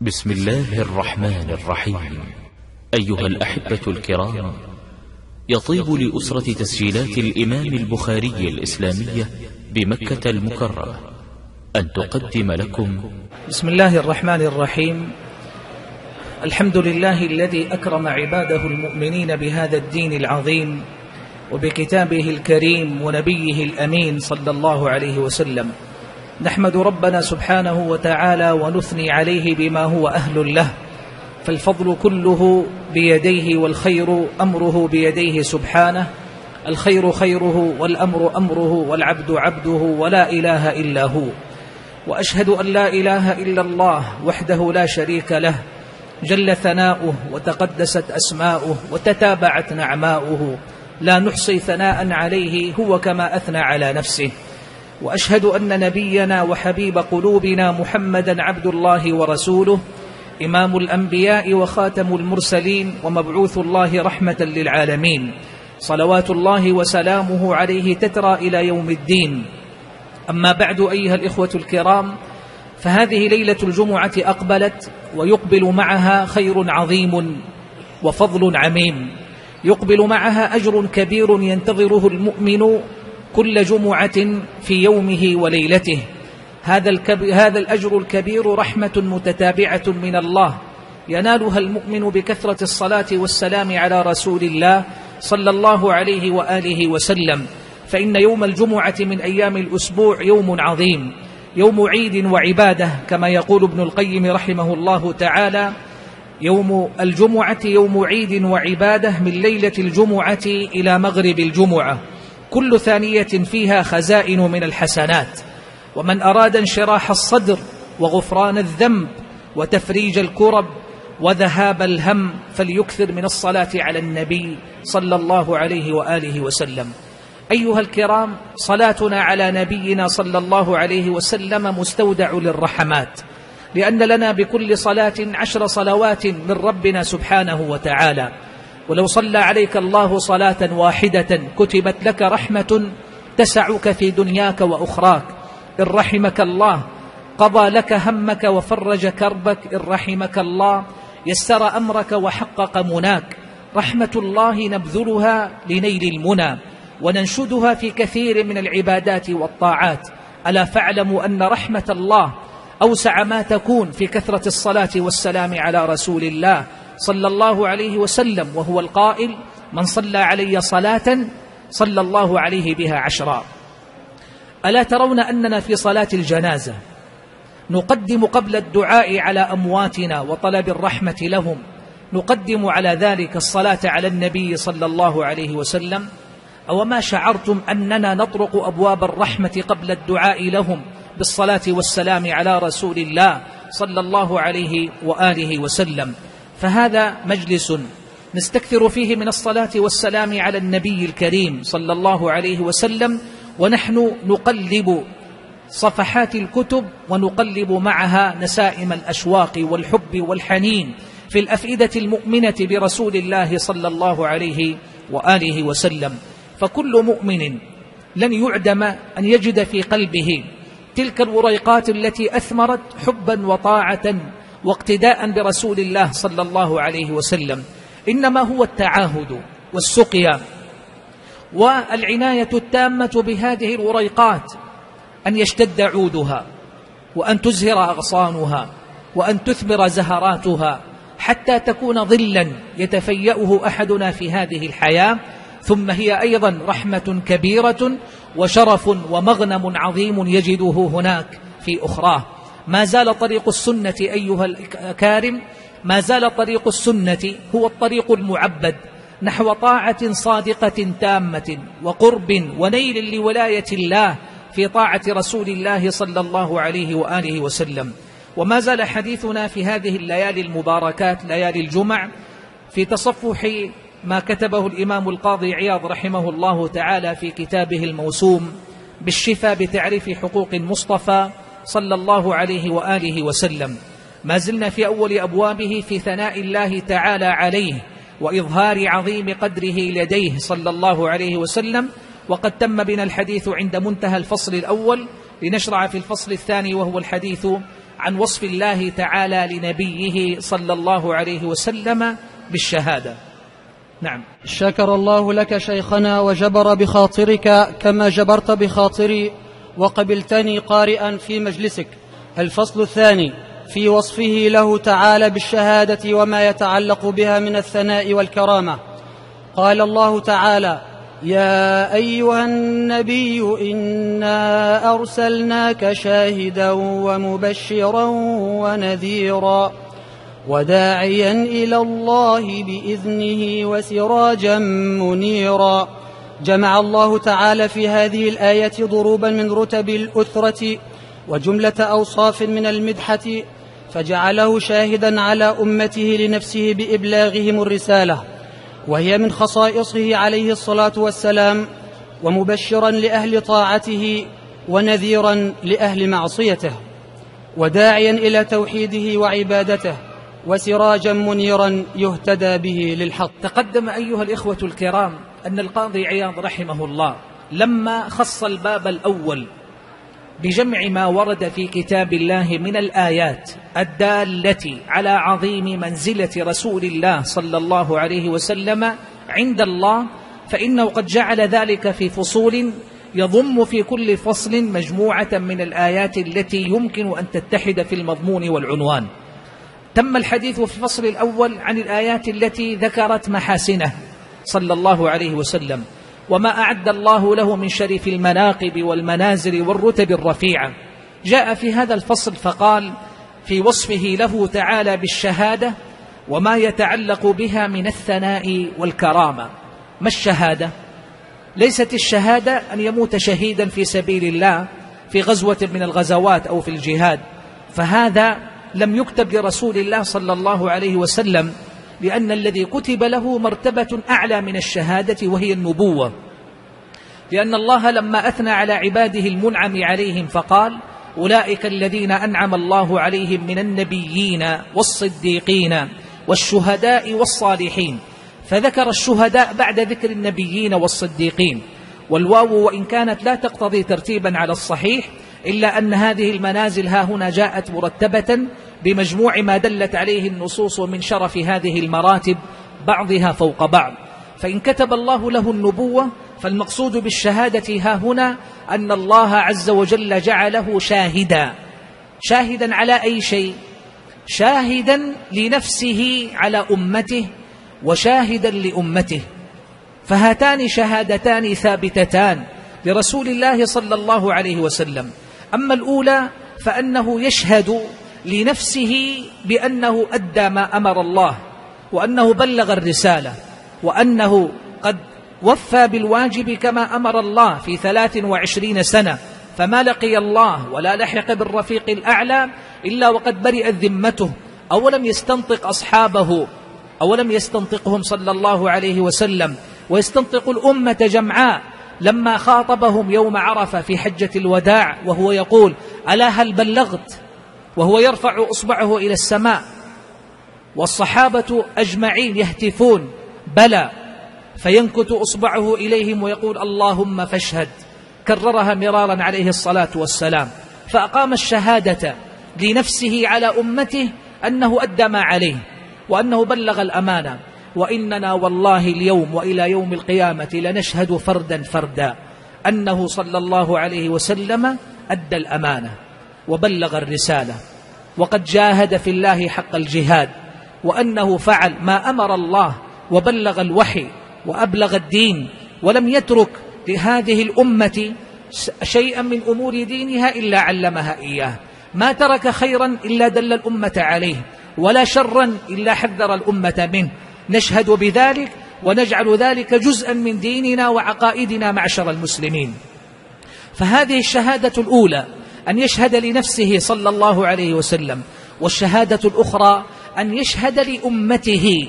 بسم الله الرحمن الرحيم. أيها الأحبة الكرام يطيب لأسرة تسجيلات الإمام البخاري الإسلامية بمكة المكرمة أن تقدم لكم. بسم الله الرحمن الرحيم. الحمد لله الذي أكرم عباده المؤمنين بهذا الدين العظيم وبكتابه الكريم ونبيه الأمين صلى الله عليه وسلم. نحمد ربنا سبحانه وتعالى ونثني عليه بما هو أهل له. فالفضل كله بيديه والخير أمره بيديه سبحانه. الخير خيره والأمر أمره والعبد عبده ولا إله إلا هو. وأشهد أن لا إله إلا الله وحده لا شريك له. جل ثناؤه وتقدست أسماؤه وتتابعت نعماؤه. لا نحصي ثناء عليه هو كما أثنى على نفسه. وأشهد أن نبينا وحبيب قلوبنا محمدا عبد الله ورسوله إمام الأنبياء وخاتم المرسلين ومبعوث الله رحمة للعالمين. صلوات الله وسلامه عليه تترى إلى يوم الدين. أما بعد أيها الإخوة الكرام فهذه ليلة الجمعة أقبلت ويقبل معها خير عظيم وفضل عميم. يقبل معها أجر كبير ينتظره المؤمن كل جمعة في يومه وليلته. هذا, الكب... هذا الأجر الكبير رحمة متتابعة من الله. ينالها المؤمن بكثرة الصلاة والسلام على رسول الله صلى الله عليه وآله وسلم. فإن يوم الجمعة من أيام الأسبوع يوم عظيم. يوم عيد وعبادة كما يقول ابن القيم رحمه الله تعالى يوم الجمعة يوم عيد وعبادة من ليلة الجمعة إلى مغرب الجمعة. كل ثانية فيها خزائن من الحسنات. ومن أراد انشراح الصدر وغفران الذنب وتفريج الكرب وذهاب الهم فليكثر من الصلاة على النبي صلى الله عليه وآله وسلم. أيها الكرام صلاتنا على نبينا صلى الله عليه وسلم مستودع للرحمات لأن لنا بكل صلاة عشر صلوات من ربنا سبحانه وتعالى. ولو صلى عليك الله صلاة واحدة كتبت لك رحمة تسعك في دنياك وأخراك. إن رحمك الله قضى لك همك وفرج كربك. إن رحمك الله يسر أمرك وحقق مناك. رحمة الله نبذلها لنيل المنى وننشدها في كثير من العبادات والطاعات. ألا فاعلموا أن رحمة الله أوسع ما تكون في كثرة الصلاة والسلام على رسول الله. صلى الله عليه وسلم وهو القائل من صلى علي صلاة صلى الله عليه بها عشرا. ألا ترون أننا في صلاة الجنازة نقدم قبل الدعاء على أمواتنا وطلب الرحمة لهم نقدم على ذلك الصلاة على النبي صلى الله عليه وسلم أو ما شعرتم أننا نطرق أبواب الرحمة قبل الدعاء لهم بالصلاة والسلام على رسول الله صلى الله عليه وآله وسلم. فهذا مجلس نستكثر فيه من الصلاة والسلام على النبي الكريم صلى الله عليه وسلم ونحن نقلب صفحات الكتب ونقلب معها نسائم الأشواق والحب والحنين في الأفئدة المؤمنة برسول الله صلى الله عليه وآله وسلم. فكل مؤمن لن يعدم أن يجد في قلبه تلك الوريقات التي أثمرت حبا وطاعة واقتداء برسول الله صلى الله عليه وسلم. إنما هو التعاهد والسقيا. والعناية التامة بهذه الوريقات أن يشتد عودها وأن تزهر أغصانها وأن تثمر زهراتها حتى تكون ظلا يتفيأه أحدنا في هذه الحياة. ثم هي أيضا رحمة كبيرة وشرف ومغنم عظيم يجده هناك في أخراه. ما زال طريق السنة أيها الكارم ما زال طريق السنة هو الطريق المعبد نحو طاعة صادقة تامة وقرب ونيل لولاية الله في طاعة رسول الله صلى الله عليه وآله وسلم. وما زال حديثنا في هذه الليالي المباركات ليالي الجمع في تصفح ما كتبه الإمام القاضي عياض رحمه الله تعالى في كتابه الموسوم بالشفاء بتعريف حقوق المصطفى صلى الله عليه وآله وسلم. ما زلنا في أول أبوابه في ثناء الله تعالى عليه وإظهار عظيم قدره لديه صلى الله عليه وسلم. وقد تم بنا الحديث عند منتهى الفصل الأول لنشرع في الفصل الثاني وهو الحديث عن وصف الله تعالى لنبيه صلى الله عليه وسلم بالشهادة. نعم. شكر الله لك شيخنا وجبر بخاطرك كما جبرت بخاطري وقبلتني قارئا في مجلسك. الفصل الثاني في وصفه له تعالى بالشهادة وما يتعلق بها من الثناء والكرامة. قال الله تعالى يا أيها النبي إنا أرسلناك شاهدا ومبشرا ونذيرا وداعيا إلى الله بإذنه وسراجا منيرا. جمع الله تعالى في هذه الآية ضروبا من رتب الأثرة وجملة أوصاف من المدحة فجعله شاهدا على أمته لنفسه بإبلاغهم الرسالة وهي من خصائصه عليه الصلاة والسلام ومبشرا لأهل طاعته ونذيرا لأهل معصيته وداعيا إلى توحيده وعبادته وسراجا منيرا يهتدى به للحق. تقدم أيها الإخوة الكرام أن القاضي عياض رحمه الله لما خص الباب الأول بجمع ما ورد في كتاب الله من الآيات الدالة على عظيم منزلة رسول الله صلى الله عليه وسلم عند الله فإنه قد جعل ذلك في فصول يضم في كل فصل مجموعة من الآيات التي يمكن أن تتحد في المضمون والعنوان. تم الحديث في الفصل الأول عن الآيات التي ذكرت محاسنه. صلى الله عليه وسلم. وما أعد الله له من شريف المناقب والمنازل والرتب الرفيعة. جاء في هذا الفصل فقال في وصفه له تعالى بالشهادة وما يتعلق بها من الثناء والكرامة. ما الشهادة؟ ليست الشهادة أن يموت شهيدا في سبيل الله في غزوة من الغزوات أو في الجهاد. فهذا لم يكتب لرسول الله صلى الله عليه وسلم لأن الذي كتب له مرتبة أعلى من الشهادة وهي النبوة. لأن الله لما أثنى على عباده المنعم عليهم فقال أولئك الذين أنعم الله عليهم من النبيين والصديقين والشهداء والصالحين. فذكر الشهداء بعد ذكر النبيين والصديقين. والواو وإن كانت لا تقتضي ترتيبا على الصحيح إلا أن هذه المنازل ها هنا جاءت مرتبة بمجموع ما دلت عليه النصوص من شرف هذه المراتب بعضها فوق بعض. فإن كتب الله له النبوة فالمقصود بالشهادة ها هنا أن الله عز وجل جعله شاهدا. شاهدا على أي شيء؟ شاهدا لنفسه على أمته وشاهدا لأمته. فهاتان شهادتان ثابتتان لرسول الله صلى الله عليه وسلم. أما الأولى فأنه يشهد لنفسه بأنه أدى ما أمر الله وأنه بلغ الرسالة وأنه قد وفى بالواجب كما أمر الله في ثلاث وعشرين سنة فما لقي الله ولا لحق بالرفيق الأعلى إلا وقد برئت ذمته أولم يستنطق أصحابه أولم يستنطقهم صلى الله عليه وسلم ويستنطق الأمة جمعاء لما خاطبهم يوم عرفة في حجة الوداع وهو يقول ألا هل بلغت؟ وهو يرفع إصبعه إلى السماء. والصحابة أجمعين يهتفون بلى. فينكت إصبعه إليهم ويقول اللهم فاشهد. كررها مرارا عليه الصلاة والسلام. فأقام الشهادة لنفسه على أمته أنه أدى ما عليه وأنه بلغ الأمانة. وإننا والله اليوم وإلى يوم القيامة لنشهد فردا فردا أنه صلى الله عليه وسلم أدى الأمانة وبلغ الرسالة وقد جاهد في الله حق الجهاد وأنه فعل ما أمر الله وبلغ الوحي وأبلغ الدين ولم يترك لهذه الأمة شيئا من أمور دينها إلا علمها إياه. ما ترك خيرا إلا دل الأمة عليه ولا شرا إلا حذر الأمة منه. نشهد بذلك ونجعل ذلك جزءا من ديننا وعقائدنا معشر المسلمين. فهذه الشهادة الأولى أن يشهد لنفسه صلى الله عليه وسلم والشهادة الأخرى أن يشهد لأمته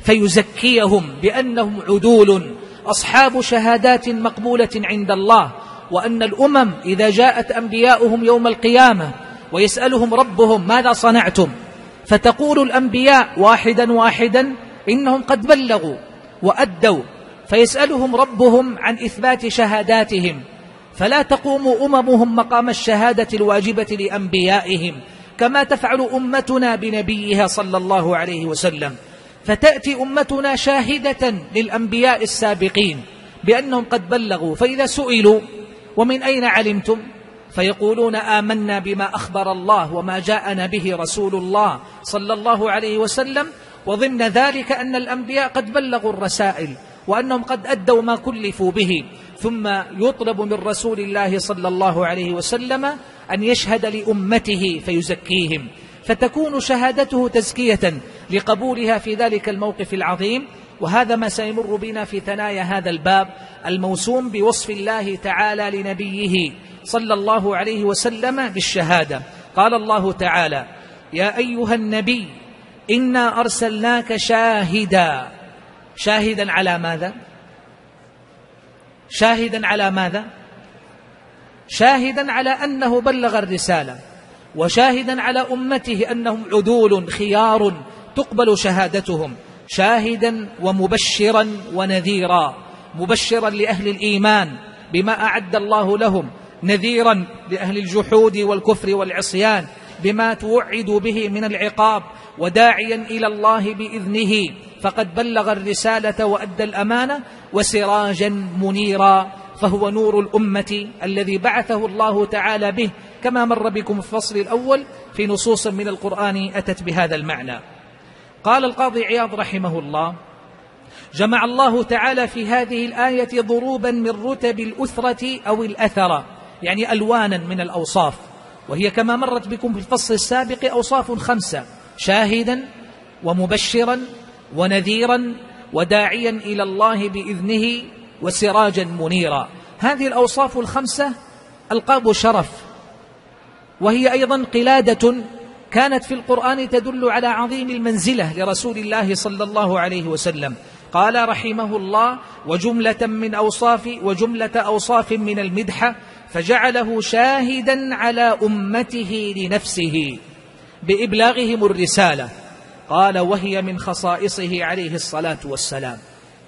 فيزكيهم بأنهم عدول أصحاب شهادات مقبولة عند الله وأن الأمم إذا جاءت أنبياؤهم يوم القيامة ويسألهم ربهم ماذا صنعتم فتقول الأنبياء واحدا واحدا إنهم قد بلغوا وأدوا فيسألهم ربهم عن إثبات شهاداتهم. فلا تقوم أممهم مقام الشهادة الواجبة لأنبيائهم كما تفعل أمتنا بنبيها صلى الله عليه وسلم. فتأتي أمتنا شاهدة للأنبياء السابقين بأنهم قد بلغوا فإذا سئلوا ومن أين علمتم؟ فيقولون آمنا بما أخبر الله وما جاءنا به رسول الله صلى الله عليه وسلم وضمن ذلك أن الأنبياء قد بلغوا الرسائل وأنهم قد أدوا ما كلفوا به ثم يطلب من رسول الله صلى الله عليه وسلم أن يشهد لأمته فيزكيهم. فتكون شهادته تزكية لقبولها في ذلك الموقف العظيم وهذا ما سيمر بنا في ثنايا هذا الباب الموسوم بوصف الله تعالى لنبيه صلى الله عليه وسلم بالشهادة. قال الله تعالى يا أيها النبي إنا أرسلناك شاهدا. شاهدا على ماذا؟ شاهدا على ماذا؟ شاهدا على أنه بلغ الرسالة وشاهدا على أمته أنهم عدول خيار تقبل شهادتهم شاهدا ومبشرا ونذيرا مبشرا لأهل الإيمان بما أعد الله لهم نذيرا لأهل الجحود والكفر والعصيان بما توعد به من العقاب وداعيا إلى الله بإذنه. فقد بلغ الرسالة وأدى الأمانة وسراجا منيرا. فهو نور الأمة الذي بعثه الله تعالى به. كما مر بكم في الفصل الأول في نصوص من القرآن أتت بهذا المعنى. قال القاضي عياض رحمه الله جمع الله تعالى في هذه الآية ضروبا من رتب الأثرة أو الأثرة يعني ألوانا من الأوصاف. وهي كما مرت بكم في الفصل السابق أوصاف خمسة. شاهدا ومبشرا ونذيرا وداعيا إلى الله بإذنه وسراجا منيرا. هذه الأوصاف الخمسة ألقاب شرف وهي أيضا قلادة كانت في القرآن تدل على عظيم المنزلة لرسول الله صلى الله عليه وسلم. قال رحمه الله وجملة من أوصاف وجملة أوصاف من المدحة فجعله شاهدا على أمته لنفسه. بإبلاغهم الرسالة. قال وهي من خصائصه عليه الصلاة والسلام.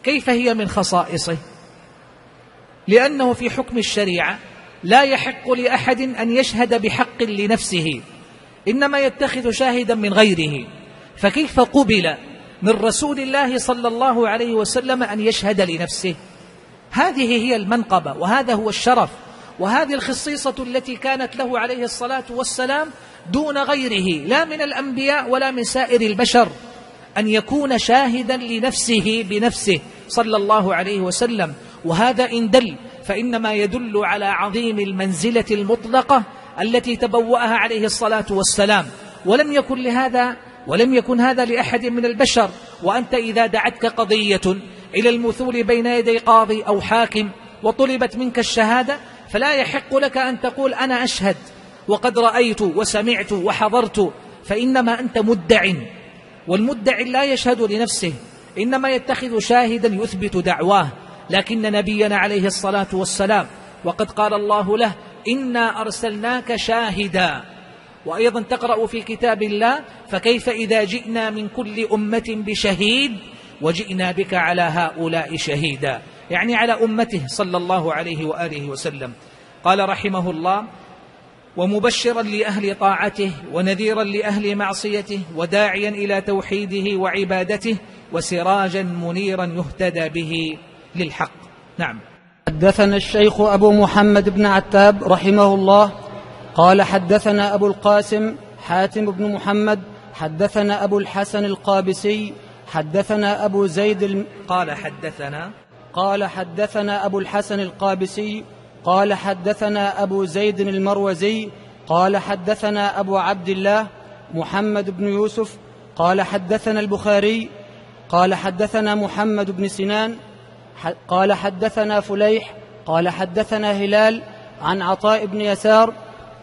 كيف هي من خصائصه؟ لأنه في حكم الشريعة لا يحق لأحد أن يشهد بحق لنفسه إنما يتخذ شاهدا من غيره. فكيف قبل من رسول الله صلى الله عليه وسلم أن يشهد لنفسه؟ هذه هي المنقبة وهذا هو الشرف وهذه الخصيصة التي كانت له عليه الصلاة والسلام دون غيره لا من الأنبياء ولا من سائر البشر أن يكون شاهدا لنفسه بنفسه صلى الله عليه وسلم. وهذا إن دل فإنما يدل على عظيم المنزلة المطلقة التي تبوأها عليه الصلاة والسلام. ولم يكن لهذا ولم يكن هذا لأحد من البشر. وأنت إذا دعتك قضية إلى المثول بين يدي قاضي أو حاكم وطلبت منك الشهادة فلا يحق لك أن تقول أنا أشهد. وقد رأيت وسمعت وحضرت فإنما أنت مدع. والمدع لا يشهد لنفسه إنما يتخذ شاهدا يثبت دعواه. لكن نبينا عليه الصلاة والسلام وقد قال الله له إنا أرسلناك شاهدا. وأيضا تقرأ في كتاب الله فكيف إذا جئنا من كل أمة بشهيد وجئنا بك على هؤلاء شهيدا. يعني على أمته صلى الله عليه وآله وسلم. قال رحمه الله ومبشرا لأهل طاعته ونذيرا لأهل معصيته وداعيا إلى توحيده وعبادته وسراجا منيرا يهتدى به للحق. نعم. حدثنا الشيخ أبو محمد بن عتاب رحمه الله. قال حدثنا أبو القاسم حاتم بن محمد. حدثنا أبو الحسن القابسي. حدثنا أبو زيد الم... قال حدثنا قال حدثنا أبو الحسن القابسي. قال حدثنا أبو زيد المروزي قال حدثنا أبو عبد الله محمد بن يوسف قال حدثنا البخاري قال حدثنا محمد بن سنان قال حدثنا فليح قال حدثنا هلال عن عطاء بن يسار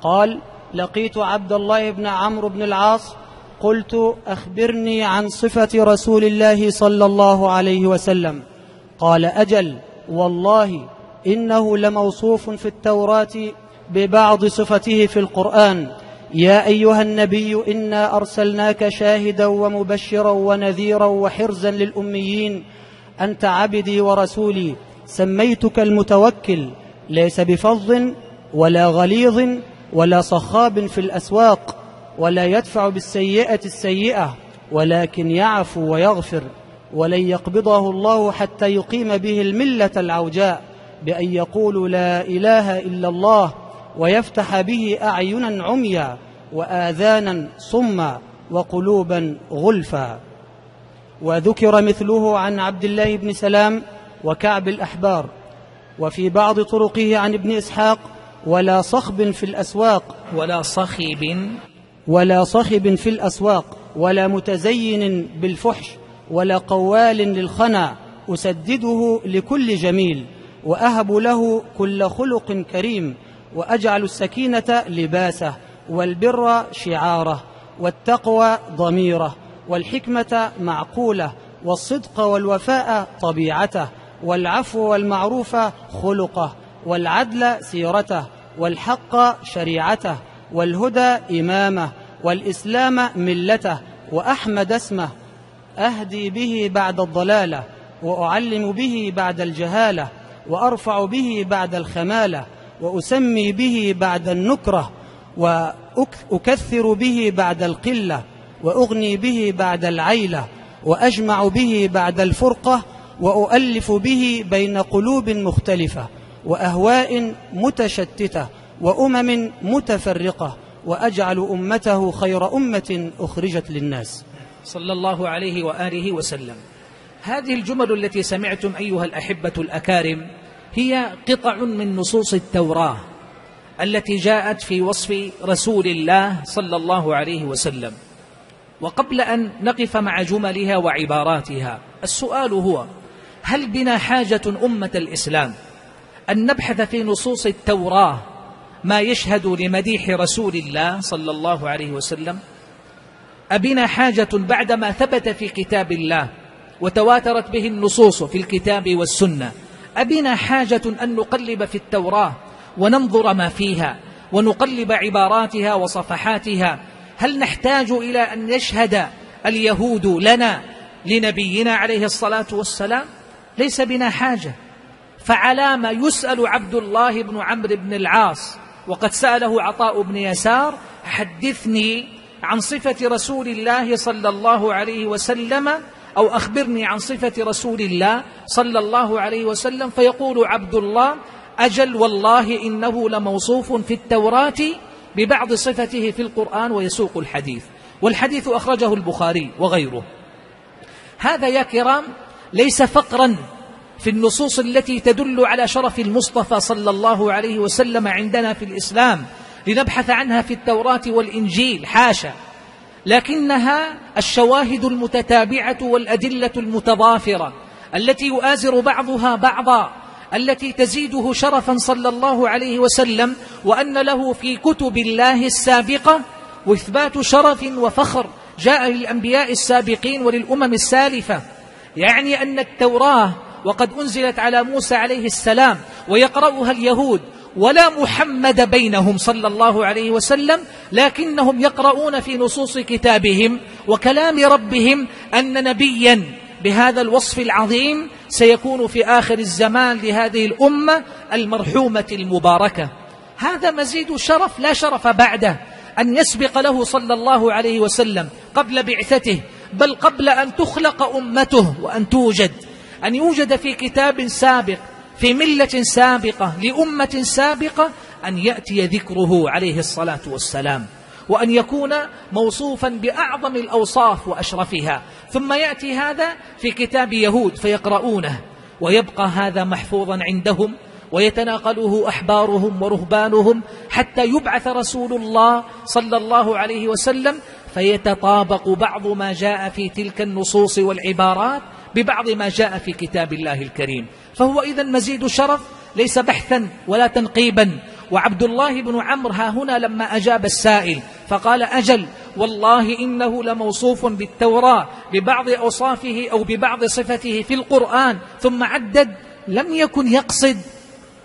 قال لقيت عبد الله بن عمرو بن العاص قلت أخبرني عن صفة رسول الله صلى الله عليه وسلم. قال أجل والله إنه لموصوف في التوراة ببعض صفته في القرآن. يا أيها النبي إنا أرسلناك شاهدا ومبشرا ونذيرا وحرزا للأميين انت عبدي ورسولي. سميتك المتوكل. ليس بفظ ولا غليظ ولا صخاب في الأسواق ولا يدفع بالسيئة السيئة ولكن يعفو ويغفر ولن يقبضه الله حتى يقيم به الملة العوجاء. بأن يقول لا إله إلا الله ويفتح به أعينا عميا وآذانا صما وقلوبا غلفا. وذكر مثله عن عبد الله بن سلام وكعب الأحبار وفي بعض طرقه عن ابن إسحاق ولا صخب في الأسواق ولا صخب ولا صخب في الأسواق ولا متزين بالفحش ولا قوال للخنا أسدده لكل جميل. وأهب له كل خلق كريم وأجعل السكينة لباسه والبر شعاره والتقوى ضميره والحكمة معقوله والصدق والوفاء طبيعته والعفو والمعروف خلقه والعدل سيرته والحق شريعته والهدى إمامه والإسلام ملته وأحمد اسمه. أهدي به بعد الضلالة وأعلم به بعد الجهالة وأرفع به بعد الخمالة وأسمي به بعد النكرة وأكثر به بعد القلة وأغني به بعد العيلة وأجمع به بعد الفرقة وأؤلف به بين قلوب مختلفة وأهواء متشتتة وأمم متفرقة وأجعل أمته خير أمة أخرجت للناس. صلى الله عليه وآله وسلم. هذه الجمل التي سمعتم أيها الأحبة الأكارم هي قطع من نصوص التوراة التي جاءت في وصف رسول الله صلى الله عليه وسلم. وقبل أن نقف مع جملها وعباراتها السؤال هو هل بنا حاجة أمة الإسلام أن نبحث في نصوص التوراة ما يشهد لمديح رسول الله صلى الله عليه وسلم؟ أبنا حاجة بعدما ثبت في كتاب الله وتواترت به النصوص في الكتاب والسنة. أبنا حاجة أن نقلب في التوراة وننظر ما فيها ونقلب عباراتها وصفحاتها. هل نحتاج إلى أن يشهد اليهود لنا لنبينا عليه الصلاة والسلام؟ ليس بنا حاجة. فعلى ما يسأل عبد الله بن عمرو بن العاص وقد سأله عطاء بن يسار حدثني عن صفة رسول الله صلى الله عليه وسلم أو أخبرني عن صفة رسول الله صلى الله عليه وسلم فيقول عبد الله أجل والله إنه لموصوف في التوراة ببعض صفته في القرآن ويسوق الحديث. والحديث أخرجه البخاري وغيره. هذا يا كرام ليس فقرا في النصوص التي تدل على شرف المصطفى صلى الله عليه وسلم عندنا في الإسلام. لنبحث عنها في التوراة والإنجيل. حاشا. لكنها الشواهد المتتابعة والأدلة المتضافرة التي يؤازر بعضها بعضا التي تزيده شرفا صلى الله عليه وسلم وأن له في كتب الله السابقة وإثبات شرف وفخر جاء للأنبياء السابقين وللأمم السالفة. يعني أن التوراة وقد أنزلت على موسى عليه السلام ويقرأها اليهود ولا محمد بينهم صلى الله عليه وسلم لكنهم يقرؤون في نصوص كتابهم وكلام ربهم أن نبيا بهذا الوصف العظيم سيكون في آخر الزمان لهذه الأمة المرحومة المباركة. هذا مزيد شرف لا شرف بعده أن يسبق له صلى الله عليه وسلم قبل بعثته بل قبل أن تخلق أمته وأن توجد أن يوجد في كتاب سابق في ملة سابقة لأمة سابقة أن يأتي ذكره عليه الصلاة والسلام وأن يكون موصوفا بأعظم الأوصاف وأشرفها. ثم يأتي هذا في كتاب يهود فيقرؤونه ويبقى هذا محفوظا عندهم ويتناقله أحبارهم ورهبانهم حتى يبعث رسول الله صلى الله عليه وسلم فيتطابق بعض ما جاء في تلك النصوص والعبارات ببعض ما جاء في كتاب الله الكريم. فهو إذا مزيد شرف ليس بحثا ولا تنقيبا. وعبد الله بن عمرو ها هنا لما أجاب السائل فقال أجل والله إنه لموصوف بالتوراة ببعض أوصافه أو ببعض صفته في القرآن ثم عدد لم يكن يقصد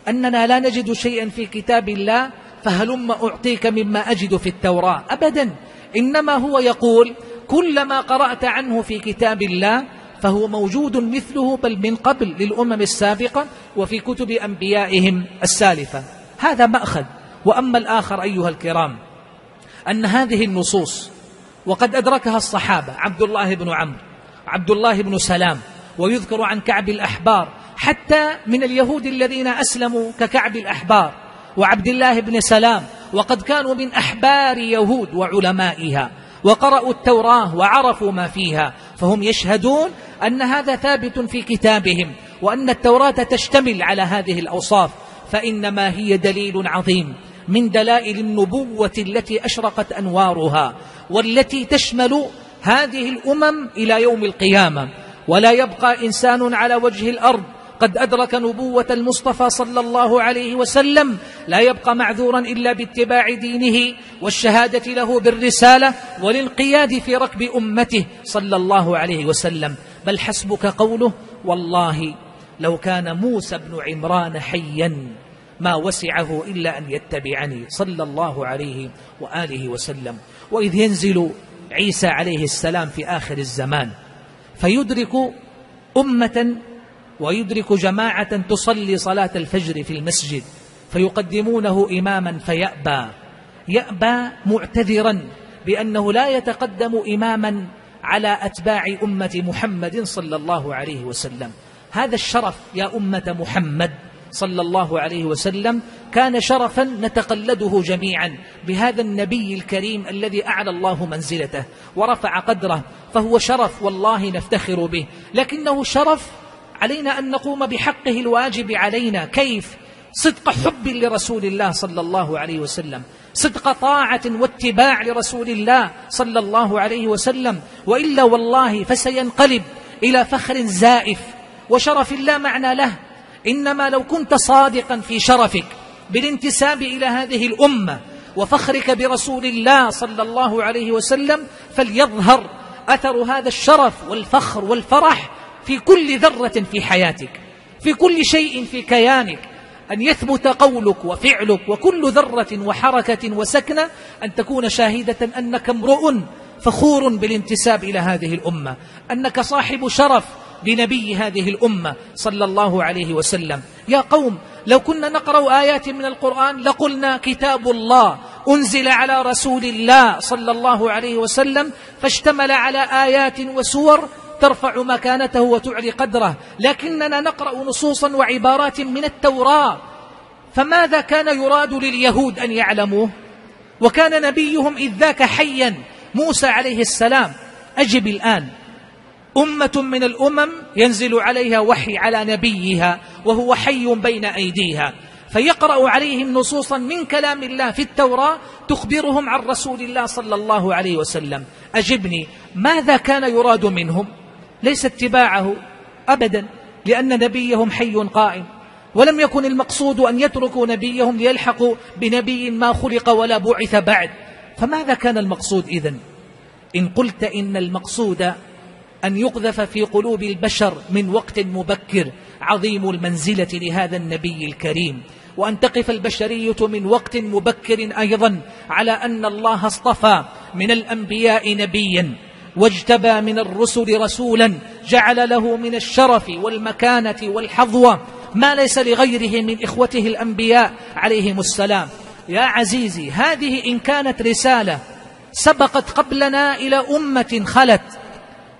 أننا لا نجد شيئا في كتاب الله فهلم أعطيك مما أجد في التوراة. أبدا إنما هو يقول كلما قرأت عنه في كتاب الله فهو موجود مثله بل من قبل للأمم السابقة وفي كتب أنبيائهم السالفة. هذا مأخذ. وأما الآخر أيها الكرام أن هذه النصوص وقد أدركها الصحابة عبد الله بن عمرو عبد الله بن سلام ويذكر عن كعب الأحبار حتى من اليهود الذين أسلموا ككعب الأحبار وعبد الله بن سلام وقد كانوا من أحبار يهود وعلمائها وقرأوا التوراة وعرفوا ما فيها فهم يشهدون أن هذا ثابت في كتابهم وأن التوراة تشتمل على هذه الأوصاف فإنما هي دليل عظيم من دلائل النبوة التي أشرقت أنوارها والتي تشمل هذه الأمم إلى يوم القيامة. ولا يبقى إنسان على وجه الأرض قد أدرك نبوة المصطفى صلى الله عليه وسلم لا يبقى معذورا إلا باتباع دينه والشهادة له بالرسالة والانقياد في ركب أمته صلى الله عليه وسلم. بل حسبك قوله والله لو كان موسى بن عمران حيا ما وسعه إلا أن يتبعني صلى الله عليه وآله وسلم. وإذ ينزل عيسى عليه السلام في آخر الزمان فيدرك أمة ويدرك جماعة تصلي صلاة الفجر في المسجد فيقدمونه إماما فيأبى. يأبى معتذرا بأنه لا يتقدم إماما على أتباع أمة محمد صلى الله عليه وسلم. هذا الشرف يا أمة محمد صلى الله عليه وسلم كان شرفا نتقلده جميعا بهذا النبي الكريم الذي أعلى الله منزلته ورفع قدره فهو شرف والله نفتخر به لكنه شرف علينا أن نقوم بحقه الواجب علينا. كيف؟ صدق حب لرسول الله صلى الله عليه وسلم. صدق طاعة واتباع لرسول الله صلى الله عليه وسلم. وإلا والله فسينقلب إلى فخر زائف وشرف لا معنى له. إنما لو كنت صادقا في شرفك بالانتساب إلى هذه الأمة وفخرك برسول الله صلى الله عليه وسلم فليظهر أثر هذا الشرف والفخر والفرح في كل ذرة في حياتك في كل شيء في كيانك أن يثبت قولك وفعلك وكل ذرة وحركة وسكنة أن تكون شاهدة أنك امرؤ فخور بالانتساب إلى هذه الأمة أنك صاحب شرف لنبي هذه الأمة صلى الله عليه وسلم. يا قوم لو كنا نقرأ آيات من القرآن لقلنا كتاب الله أنزل على رسول الله صلى الله عليه وسلم فاشتمل على آيات وسور ترفع مكانته وتعلي قدره. لكننا نقرأ نصوصا وعبارات من التوراة. فماذا كان يراد لليهود أن يعلموه؟ وكان نبيهم إذ ذاك حيا موسى عليه السلام. أجب الآن. أمة من الأمم ينزل عليها وحي على نبيها وهو حي بين أيديها. فيقرأ عليهم نصوصا من كلام الله في التوراة تخبرهم عن رسول الله صلى الله عليه وسلم. أجبني. ماذا كان يراد منهم؟ ليس اتباعه أبدا لأن نبيهم حي قائم. ولم يكن المقصود أن يتركوا نبيهم ليلحقوا بنبي ما خلق ولا بعث بعد. فماذا كان المقصود إذن؟ إن قلت إن المقصود أن يقذف في قلوب البشر من وقت مبكر عظيم المنزلة لهذا النبي الكريم. وأن تقف البشرية من وقت مبكر أيضا على أن الله اصطفى من الأنبياء نبيا. واجتبى من الرسل رسولا جعل له من الشرف والمكانة والحظوة ما ليس لغيره من إخوته الأنبياء عليهم السلام. يا عزيزي هذه إن كانت رسالة سبقت قبلنا إلى أمة خلت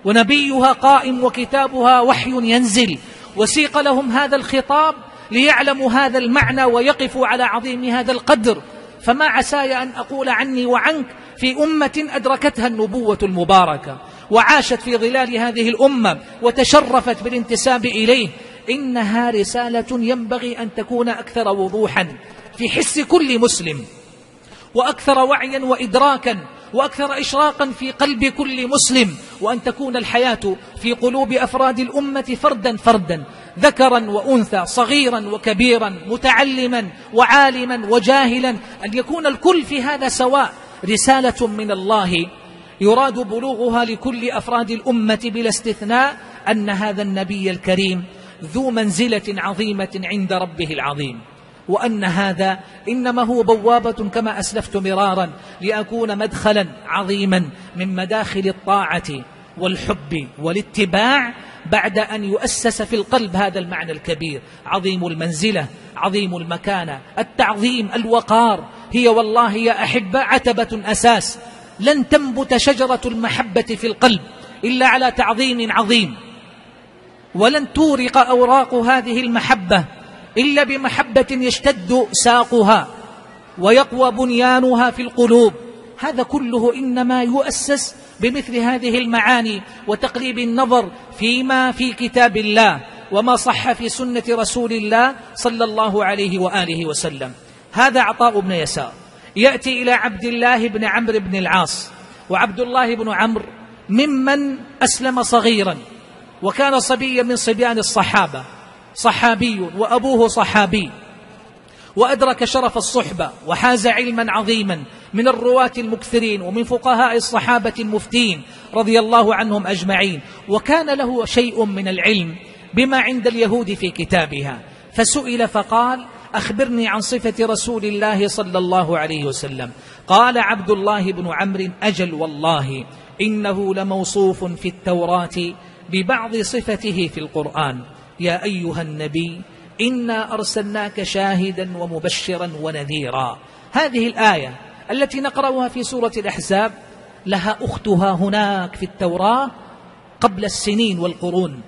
ونبيها قائم وكتابها وحي ينزل وسيق لهم هذا الخطاب ليعلموا هذا المعنى ويقفوا على عظيم هذا القدر. فما عساي أن أقول عني وعنك في أمة أدركتها النبوة المباركة وعاشت في ظلال هذه الأمة وتشرفت بالانتساب إليه. إنها رسالة ينبغي أن تكون أكثر وضوحا في حس كل مسلم وأكثر وعيا وإدراكا وأكثر إشراقا في قلب كل مسلم وأن تكون الحياة في قلوب أفراد الأمة فردا فردا ذكرا وأنثى صغيرا وكبيرا متعلما وعالما وجاهلا. أن يكون الكل في هذا سواء رسالة من الله يراد بلوغها لكل أفراد الأمة بلا استثناء أن هذا النبي الكريم ذو منزلة عظيمة عند ربه العظيم. وأن هذا إنما هو بوابة كما أسلفت مرارا لأكون مدخلا عظيما من مداخل الطاعة والحب والاتباع بعد أن يؤسس في القلب هذا المعنى الكبير. عظيم المنزلة عظيم المكانة التعظيم الوقار. هي والله يا أحبة عتبة أساس. لن تنبت شجرة المحبة في القلب إلا على تعظيم عظيم. ولن تورق أوراق هذه المحبة إلا بمحبة يشتد ساقها ويقوى بنيانها في القلوب. هذا كله إنما يؤسس بمثل هذه المعاني وتقريب النظر فيما في كتاب الله وما صح في سنة رسول الله صلى الله عليه وآله وسلم. هذا عطاء بن يسار. يأتي إلى عبد الله بن عمرو بن العاص وعبد الله بن عمرو ممن أسلم صغيرا وكان صبيا من صبيان الصحابة صحابي وأبوه صحابي وأدرك شرف الصحبة وحاز علما عظيما من الرواة المكثرين ومن فقهاء الصحابة المفتين رضي الله عنهم أجمعين. وكان له شيء من العلم بما عند اليهود في كتابها. فسئل فقال أخبرني عن صفة رسول الله صلى الله عليه وسلم. قال عبد الله بن عمرو أجل والله إنه لموصوف في التوراة ببعض صفته في القرآن. يا أيها النبي إنا أرسلناك شاهدا ومبشرا ونذيرا. هذه الآية التي نقرأها في سورة الأحزاب لها أختها هناك في التوراة قبل السنين والقرون.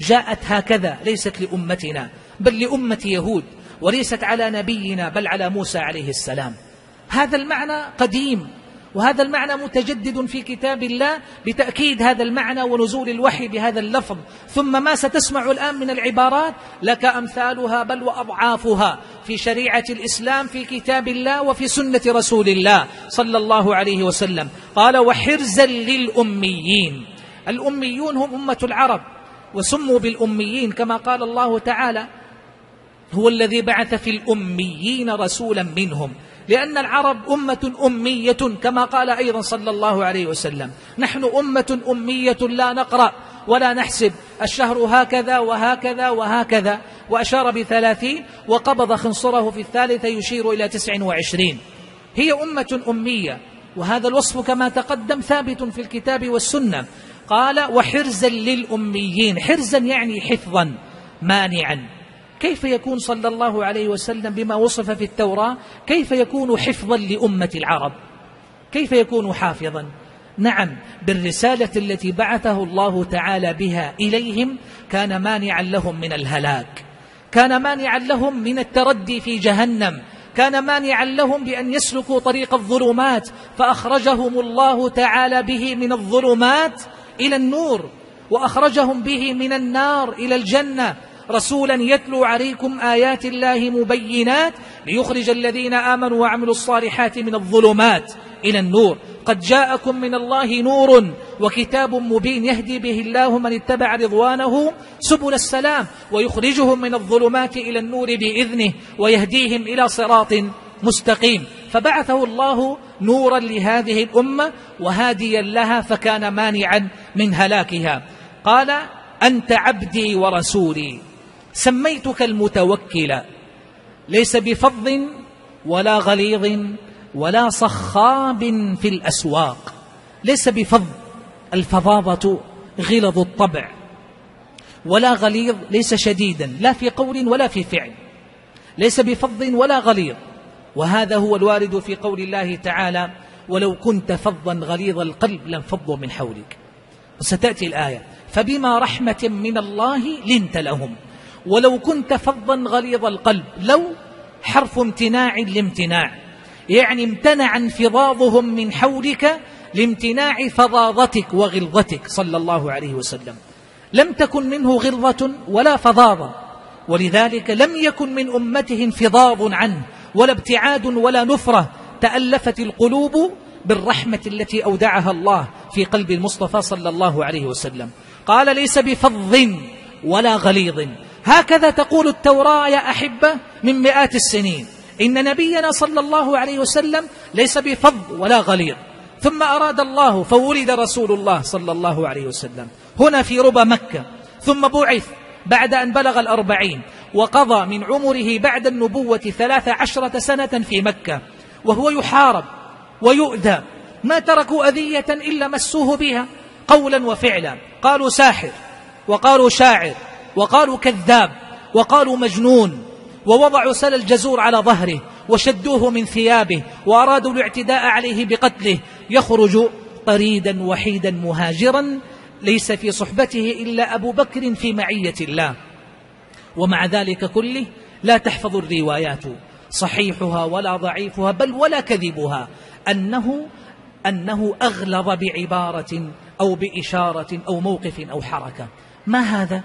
جاءت هكذا ليست لأمتنا بل لأمة يهود وليست على نبينا بل على موسى عليه السلام. هذا المعنى قديم وهذا المعنى متجدد في كتاب الله بتأكيد هذا المعنى ونزول الوحي بهذا اللفظ. ثم ما ستسمع الآن من العبارات؟ لك أمثالها بل وأضعافها في شريعة الإسلام في كتاب الله وفي سنة رسول الله صلى الله عليه وسلم. قال وحرزا للأميين. الأميون هم أمة العرب وسموا بالأميين كما قال الله تعالى هو الذي بعث في الأميين رسولا منهم. لأن العرب أمة أمية كما قال أيضا صلى الله عليه وسلم. نحن أمة أمية لا نقرأ ولا نحسب. الشهر هكذا وهكذا وهكذا. وأشار بثلاثين وقبض خنصره في الثالثة يشير إلى تسع وعشرين. هي أمة أمية. وهذا الوصف كما تقدم ثابت في الكتاب والسنة. قال وحرزا للأميين. حرزا يعني حفظا مانعا. كيف يكون صلى الله عليه وسلم بما وصف في التوراة؟ كيف يكون حفظا لأمة العرب؟ كيف يكون حافظا؟ نعم بالرسالة التي بعثه الله تعالى بها إليهم كان مانعا لهم من الهلاك كان مانعا لهم من التردي في جهنم كان مانعا لهم بأن يسلكوا طريق الظلمات فأخرجهم الله تعالى به من الظلمات إلى النور وأخرجهم به من النار إلى الجنة. رسولا يتلو عليكم آيات الله مبينات ليخرج الذين آمنوا وعملوا الصالحات من الظلمات إلى النور. قد جاءكم من الله نور وكتاب مبين يهدي به الله من اتبع رضوانه سبل السلام ويخرجهم من الظلمات إلى النور بإذنه ويهديهم إلى صراط مستقيم. فبعثه الله نورا لهذه الأمة وهاديا لها فكان مانعا من هلاكها. قال أنت عبدي ورسولي. سميتك المتوكل. ليس بفظ ولا غليظ ولا صخاب في الأسواق. ليس بفظ الفظاظة غلظ الطبع. ولا غليظ ليس شديدا لا في قول ولا في فعل. ليس بفظ ولا غليظ. وهذا هو الوارد في قول الله تعالى ولو كنت فظا غليظ القلب لانفضوا من حولك. وستأتي الآية فبما رحمة من الله لنت لهم. ولو كنت فظا غليظ القلب لو حرف امتناع لامتناع. يعني امتنع انفضاضهم من حولك لامتناع فظاظتك وغلظتك صلى الله عليه وسلم. لم تكن منه غلظة ولا فظاظة ولذلك لم يكن من أمته انفضاض عنه ولا ابتعاد ولا نفرة تألفت القلوب بالرحمة التي أودعها الله في قلب المصطفى صلى الله عليه وسلم. قال ليس بفظ ولا غليظ. هكذا تقول التوراة يا أحبة من مئات السنين. إن نبينا صلى الله عليه وسلم ليس بفظ ولا غليظ. ثم أراد الله فولد رسول الله صلى الله عليه وسلم. هنا في ربى مكة. ثم بعث بعد أن بلغ الأربعين. وقضى من عمره بعد النبوة ثلاث عشرة سنة في مكة. وهو يحارب ويؤذى. ما تركوا أذية إلا مسوه بها قولا وفعلا. قالوا ساحر. وقالوا شاعر. وقالوا كذاب وقالوا مجنون ووضعوا سل الجزور على ظهره وشدوه من ثيابه وأرادوا الاعتداء عليه بقتله يخرج طريدا وحيدا مهاجرا ليس في صحبته إلا أبو بكر في معية الله ومع ذلك كله لا تحفظ الروايات صحيحها ولا ضعيفها بل ولا كذبها أنه أنه أغلظ بعبارة أو بإشارة أو موقف أو حركة ما هذا؟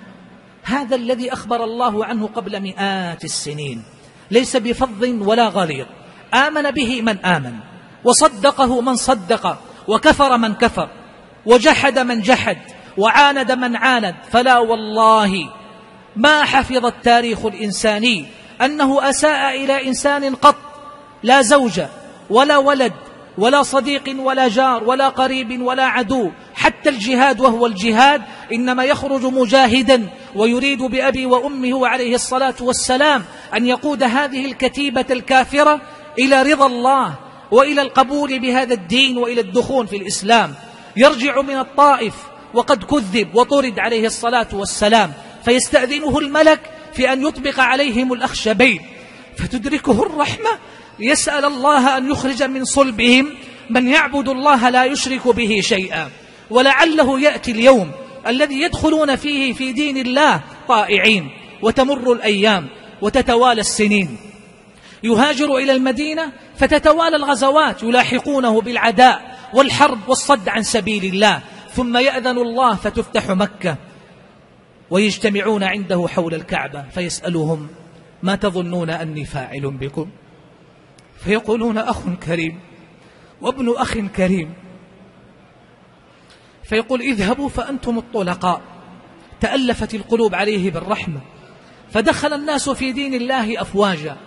هذا الذي أخبر الله عنه قبل مئات السنين. ليس بفظ ولا غليظ. آمن به من آمن. وصدقه من صدق. وكفر من كفر. وجحد من جحد. وعاند من عاند. فلا والله ما حفظ التاريخ الإنساني أنه أساء إلى إنسان قط لا زوجة ولا ولد ولا صديق ولا جار ولا قريب ولا عدو. حتى الجهاد وهو الجهاد إنما يخرج مجاهدا ويريد بأبي وأمه عليه الصلاة والسلام أن يقود هذه الكتيبة الكافرة إلى رضا الله وإلى القبول بهذا الدين وإلى الدخول في الإسلام. يرجع من الطائف وقد كذب وطرد عليه الصلاة والسلام. فيستأذنه الملك في أن يطبق عليهم الأخشبين. فتدركه الرحمة يسأل الله أن يخرج من صلبهم من يعبد الله لا يشرك به شيئا. ولعله يأتي اليوم الذي يدخلون فيه في دين الله طائعين وتمر الأيام وتتوالى السنين. يهاجر إلى المدينة فتتوالى الغزوات يلاحقونه بالعداء والحرب والصد عن سبيل الله. ثم يأذن الله فتفتح مكة ويجتمعون عنده حول الكعبة فيسألهم ما تظنون أني فاعل بكم؟ فيقولون أخ كريم وابن أخ كريم. فيقول اذهبوا فأنتم الطلقاء. تألفت القلوب عليه بالرحمة. فدخل الناس في دين الله أفواجا.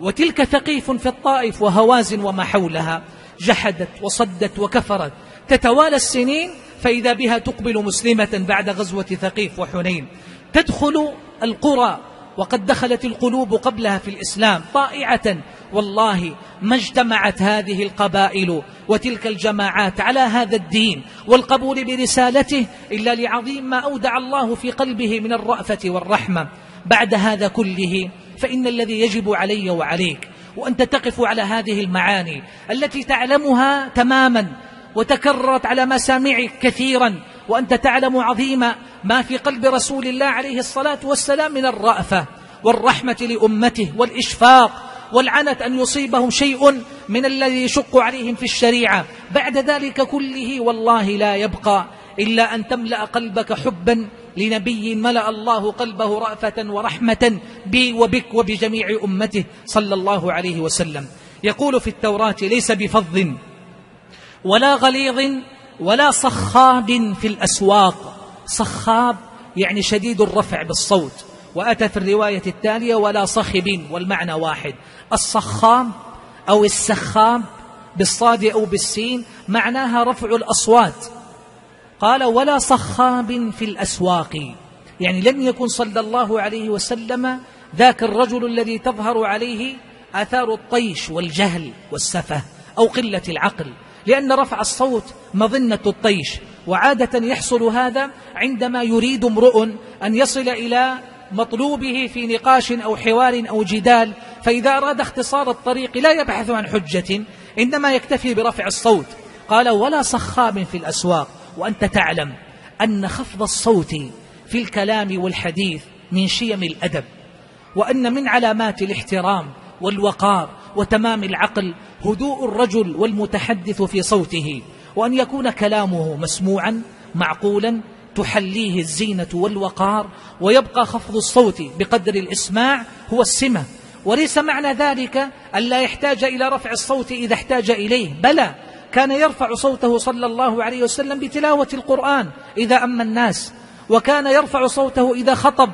وتلك ثقيف في الطائف وهوازن وما حولها. جحدت وصدت وكفرت. تتوالى السنين فإذا بها تقبل مسلمة بعد غزوة ثقيف وحنين. تدخل القرى وقد دخلت القلوب قبلها في الإسلام طائعة. والله ما اجتمعت هذه القبائل وتلك الجماعات على هذا الدين والقبول برسالته إلا لعظيم ما أودع الله في قلبه من الرأفة والرحمة. بعد هذا كله فإن الذي يجب علي وعليك وأنت تقف على هذه المعاني التي تعلمها تماما وتكررت على مسامعك كثيرا وأنت تعلم عظيم ما في قلب رسول الله عليه الصلاة والسلام من الرأفة والرحمة لأمته والإشفاق والعنت أن يصيبهم شيء من الذي يشق عليهم في الشريعة. بعد ذلك كله والله لا يبقى إلا أن تملأ قلبك حبا لنبي ملأ الله قلبه رأفة ورحمة بي وبك وبجميع أمته صلى الله عليه وسلم. يقول في التوراة ليس بفظ ولا غليظ ولا صخاب في الأسواق. صخاب يعني شديد الرفع بالصوت. وأتى في الرواية التالية ولا صخب والمعنى واحد. الصخام أو السخام بالصاد أو بالسين معناها رفع الأصوات. قال ولا صخاب في الأسواق. يعني لم يكن صلى الله عليه وسلم ذاك الرجل الذي تظهر عليه آثار الطيش والجهل والسفه أو قلة العقل. لأن رفع الصوت مظنة الطيش. وعادة يحصل هذا عندما يريد امرؤ أن يصل إلى مطلوبه في نقاش أو حوار أو جدال. فإذا أراد اختصار الطريق لا يبحث عن حجة إنما يكتفي برفع الصوت. قال ولا صخاب في الأسواق وأنت تعلم أن خفض الصوت في الكلام والحديث من شيم الأدب وأن من علامات الاحترام والوقار وتمام العقل هدوء الرجل والمتحدث في صوته وأن يكون كلامه مسموعا معقولا تحليه الزينة والوقار ويبقى خفض الصوت بقدر الإسماع هو السمة. وليس معنى ذلك أن لا يحتاج إلى رفع الصوت إذا احتاج إليه. بلى كان يرفع صوته صلى الله عليه وسلم بتلاوة القرآن إذا أما الناس وكان يرفع صوته إذا خطب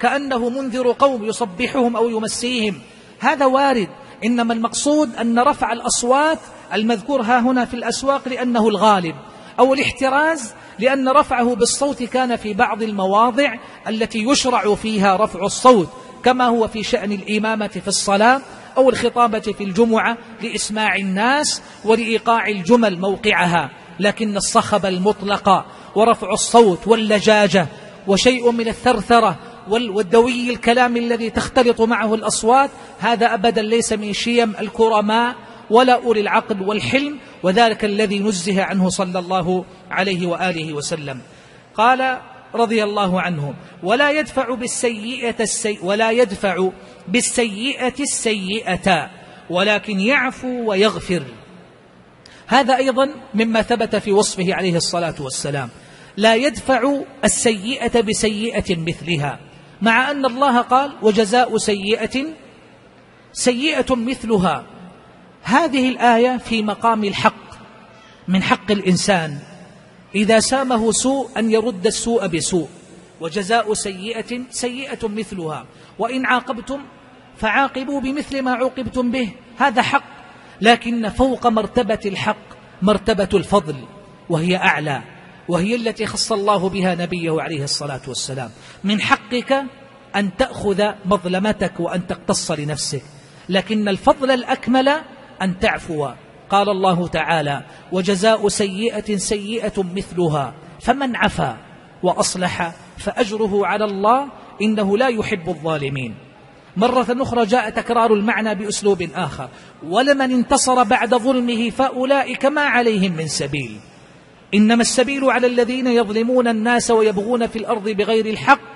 كأنه منذر قوم يصبحهم أو يمسيهم. هذا وارد. إنما المقصود أن رفع الأصوات المذكور ها هنا في الأسواق لأنه الغالب أو الاحتراز لأن رفعه بالصوت كان في بعض المواضع التي يشرع فيها رفع الصوت كما هو في شأن الإمامة في الصلاة أو الخطابة في الجمعة لإسماع الناس ولإيقاع الجمل موقعها لكن الصخب المطلق ورفع الصوت واللجاجة وشيء من الثرثرة والدوي الكلام الذي تختلط معه الأصوات هذا أبدا ليس من شيم الكرماء ولا أولي العقل والحلم وذلك الذي نزه عنه صلى الله عليه وآله وسلم. قال رضي الله عنه ولا يدفع بالسيئة السي ولا يدفع بالسيئة السيئة ولكن يعفو ويغفر. هذا أيضا مما ثبت في وصفه عليه الصلاة والسلام. لا يدفع السيئة بسيئة مثلها. مع أن الله قال وجزاء سيئة سيئة مثلها. هذه الآية في مقام الحق من حق الإنسان. إذا سامه سوء أن يرد السوء بسوء. وجزاء سيئة سيئة مثلها. وإن عاقبتم فعاقبوا بمثل ما عوقبتم به. هذا حق لكن فوق مرتبة الحق مرتبة الفضل وهي أعلى. وهي التي خص الله بها نبيه عليه الصلاة والسلام. من حقك أن تأخذ مظلمتك وأن تقتص لنفسك. لكن الفضل الأكمل أن تعفو. قال الله تعالى وجزاء سيئة سيئة مثلها فمن عفا وأصلح فأجره على الله إنه لا يحب الظالمين. مرة أخرى جاء تكرار المعنى بأسلوب آخر ولمن انتصر بعد ظلمه فأولئك ما عليهم من سبيل. إنما السبيل على الذين يظلمون الناس ويبغون في الأرض بغير الحق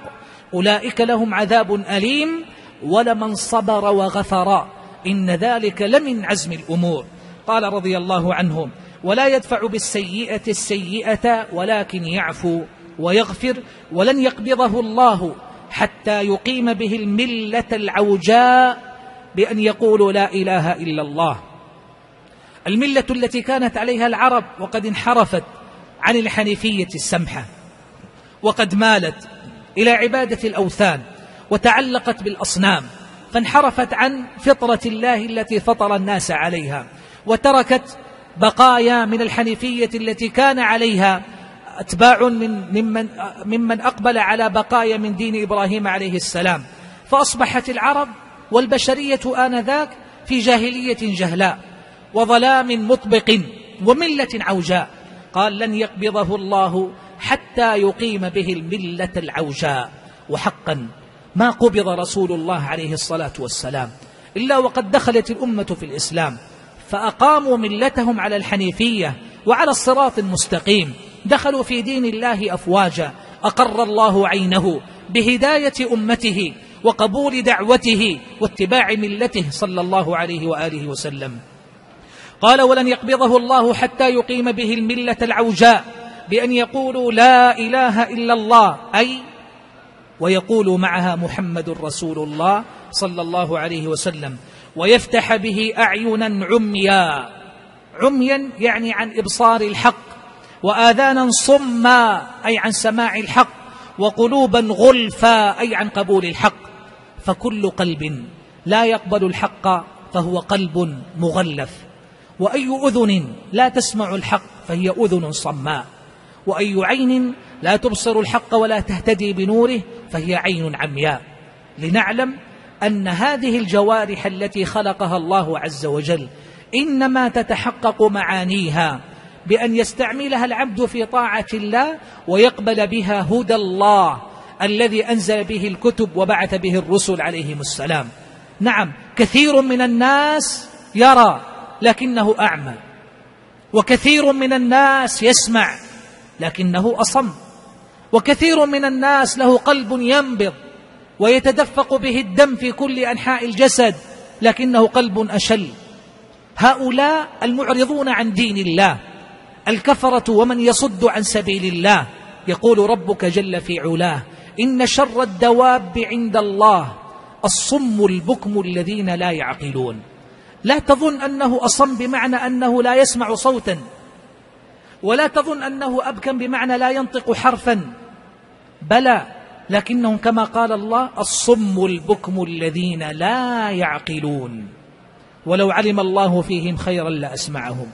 أولئك لهم عذاب أليم ولمن صبر وغفر إن ذلك لمن عزم الأمور. قال رضي الله عنهم ولا يدفع بالسيئة السيئة ولكن يعفو ويغفر ولن يقبضه الله حتى يقيم به الملة العوجاء بأن يقولوا لا إله إلا الله. الملة التي كانت عليها العرب وقد انحرفت عن الحنيفية السمحة وقد مالت إلى عبادة الأوثان وتعلقت بالأصنام فانحرفت عن فطرة الله التي فطر الناس عليها وتركت بقايا من الحنيفية التي كان عليها أتباع من ممن, ممن أقبل على بقايا من دين إبراهيم عليه السلام. فأصبحت العرب والبشرية آنذاك في جاهلية جهلاء وظلام مطبق وملة عوجاء. قال لن يقبضه الله حتى يقيم به الملة العوجاء. وحقا ما قبض رسول الله عليه الصلاة والسلام إلا وقد دخلت الأمة في الإسلام فأقاموا ملتهم على الحنيفية وعلى الصراط المستقيم دخلوا في دين الله أفواجا أقر الله عينه بهداية أمته وقبول دعوته واتباع ملته صلى الله عليه وآله وسلم. قال ولن يقبضه الله حتى يقيم به الملة العوجاء. بأن يقولوا لا إله إلا الله أي ويقول معها محمد رسول الله صلى الله عليه وسلم ويفتح به أعينا عميا. عميا يعني عن إبصار الحق وآذانا صما أي عن سماع الحق وقلوبا غلفا أي عن قبول الحق. فكل قلب لا يقبل الحق فهو قلب مغلف وأي أذن لا تسمع الحق فهي أذن صماء. وأي عين لا تبصر الحق ولا تهتدي بنوره فهي عين عمياء. لنعلم أن هذه الجوارح التي خلقها الله عز وجل إنما تتحقق معانيها بأن يستعملها العبد في طاعة الله ويقبل بها هدى الله الذي أنزل به الكتب وبعث به الرسل عليهم السلام. نعم كثير من الناس يرى لكنه أعمى وكثير من الناس يسمع لكنه أصم. وكثير من الناس له قلب ينبض ويتدفق به الدم في كل أنحاء الجسد لكنه قلب أشل. هؤلاء المعرضون عن دين الله الكفرة ومن يصد عن سبيل الله. يقول ربك جل في علاه إن شر الدواب عند الله الصم البكم الذين لا يعقلون. لا تظن أنه أصم بمعنى أنه لا يسمع صوتا. ولا تظن أنه أبكم بمعنى لا ينطق حرفا. بلى لكنهم كما قال الله الصم البكم الذين لا يعقلون. ولو علم الله فيهم خيرا لأسمعهم.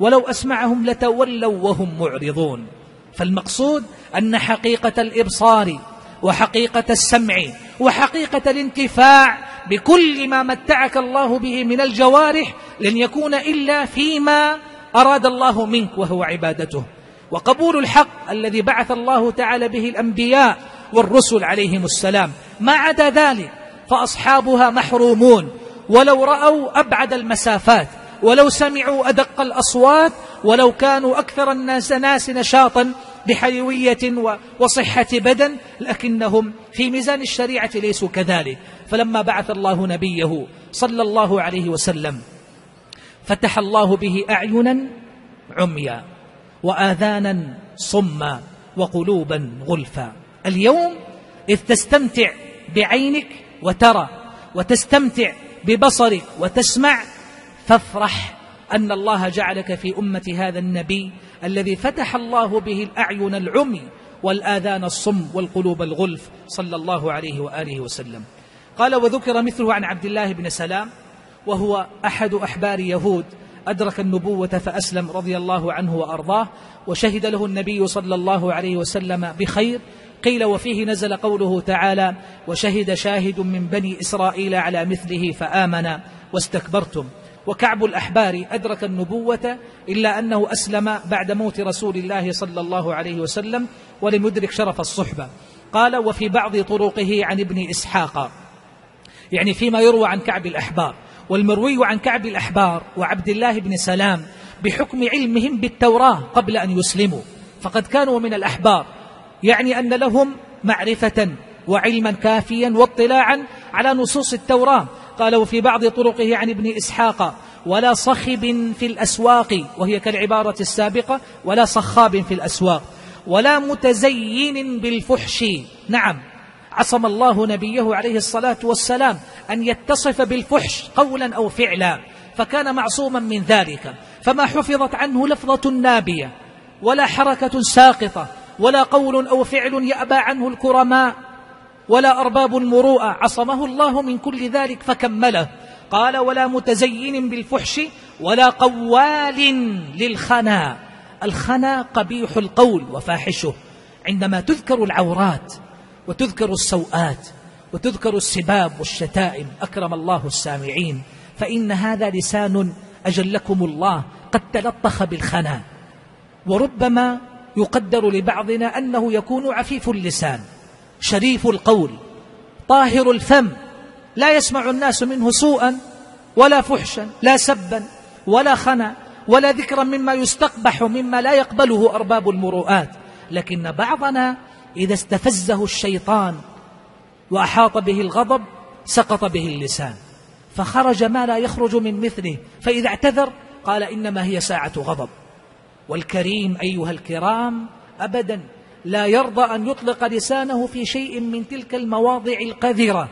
ولو أسمعهم لتولوا وهم معرضون. فالمقصود أن حقيقة الإبصار وحقيقة السمع وحقيقة الانتفاع بكل ما متعك الله به من الجوارح لن يكون إلا فيما أراد الله منك وهو عبادته. وقبول الحق الذي بعث الله تعالى به الأنبياء والرسل عليهم السلام. ما عدا ذلك فأصحابها محرومون. ولو رأوا أبعد المسافات ولو سمعوا أدق الأصوات ولو كانوا أكثر الناس ناس نشاطا بحيوية وصحة بدن لكنهم في ميزان الشريعة ليسوا كذلك. فلما بعث الله نبيه صلى الله عليه وسلم فتح الله به أعينا عميا وآذانا صما وقلوبا غلفا. اليوم إذ تستمتع بعينك وترى وتستمتع ببصرك وتسمع فافرح أن الله جعلك في أمة هذا النبي الذي فتح الله به الأعين العمي والآذان الصم والقلوب الغلف صلى الله عليه وآله وسلم. قال وذكر مثله عن عبد الله بن سلام وهو أحد أحبار يهود. أدرك النبوة فأسلم رضي الله عنه وأرضاه وشهد له النبي صلى الله عليه وسلم بخير. قيل وفيه نزل قوله تعالى وشهد شاهد من بني إسرائيل على مثله فآمن واستكبرتم. وكعب الأحبار أدرك النبوة إلا أنه أسلم بعد موت رسول الله صلى الله عليه وسلم ولم يدرك شرف الصحبة. قال وفي بعض طرقه عن ابن إسحاق. يعني فيما يروى عن كعب الأحبار. والمروي عن كعب الأحبار وعبد الله بن سلام بحكم علمهم بالتوراة قبل أن يسلموا. فقد كانوا من الأحبار. يعني أن لهم معرفة وعلما كافيا واطلاعا على نصوص التوراة. قال وفي بعض طرقه عن ابن إسحاق ولا صخب في الأسواق وهي كالعبارة السابقة ولا صخاب في الأسواق ولا متزين بالفحش نعم. عصم الله نبيه عليه الصلاة والسلام أن يتصف بالفحش قولا أو فعلا فكان معصوما من ذلك. فما حفظت عنه لفظة نابية ولا حركة ساقطة ولا قول أو فعل يأبى عنه الكرماء ولا أرباب المروءة عصمه الله من كل ذلك فكمله. قال ولا متزين بالفحش ولا قوال للخنا الخنا قبيح القول وفاحشه عندما تذكر العورات وتذكر السوءات وتذكر السباب والشتائم أكرم الله السامعين. فإن هذا لسان أجلكم الله قد تلطخ بالخنا. وربما يقدر لبعضنا أنه يكون عفيف اللسان شريف القول طاهر الفم لا يسمع الناس منه سوءا ولا فحشا لا سبا ولا خنا ولا ذكرا مما يستقبح مما لا يقبله أرباب المروءات. لكن بعضنا إذا استفزه الشيطان وأحاط به الغضب سقط به اللسان. فخرج ما لا يخرج من مثله فإذا اعتذر قال إنما هي ساعة غضب. والكريم أيها الكرام أبدا لا يرضى أن يطلق لسانه في شيء من تلك المواضع القذرة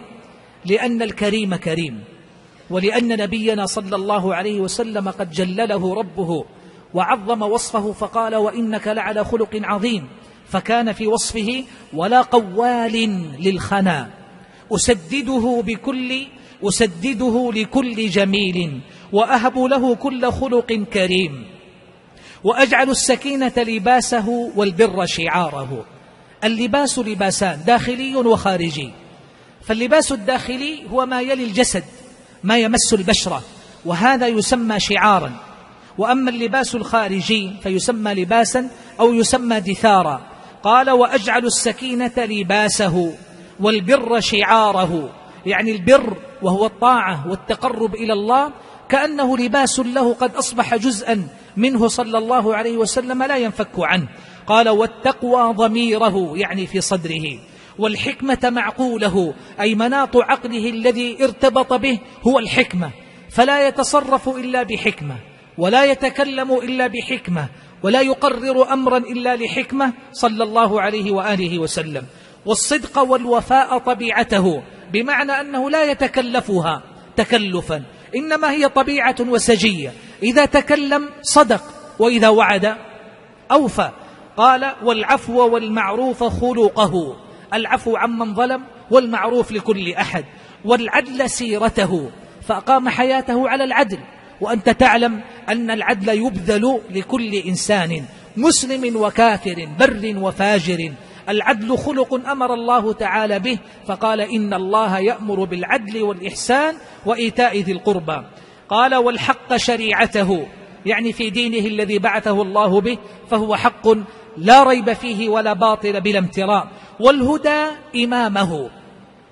لأن الكريم كريم. ولأن نبينا صلى الله عليه وسلم قد جلله ربه وعظم وصفه فقال وإنك لعلى خلق عظيم فكان في وصفه ولا قوال للخنا. أسدده بكل أسدده لكل جميل وأهب له كل خلق كريم. وأجعل السكينة لباسه والبر شعاره. اللباس لباسان داخلي وخارجي. فاللباس الداخلي هو ما يلي الجسد ما يمس البشرة وهذا يسمى شعارا. وأما اللباس الخارجي فيسمى لباسا أو يسمى دثارا. قال وأجعل السكينة لباسه والبر شعاره. يعني البر وهو الطاعة والتقرب إلى الله كأنه لباس له قد أصبح جزءا منه صلى الله عليه وسلم لا ينفك عنه. قال والتقوى ضميره يعني في صدره. والحكمة معقوله أي مناط عقله الذي ارتبط به هو الحكمة. فلا يتصرف إلا بحكمة ولا يتكلم إلا بحكمة ولا يقرر أمرا إلا لحكمة صلى الله عليه وآله وسلم. والصدق والوفاء طبيعته بمعنى أنه لا يتكلفها تكلفا إنما هي طبيعة وسجية. إذا تكلم صدق وإذا وعد أوفى. قال والعفو والمعروف خلقه. العفو عمن ظلم والمعروف لكل أحد. والعدل سيرته. فأقام حياته على العدل. وأنت تعلم أن العدل يبذل لكل إنسان مسلم وكافر بر وفاجر. العدل خلق أمر الله تعالى به فقال إن الله يأمر بالعدل والإحسان وإيتاء ذي القربى. قال والحق شريعته يعني في دينه الذي بعثه الله به فهو حق لا ريب فيه ولا باطل بلا امتراء. والهدى إمامه.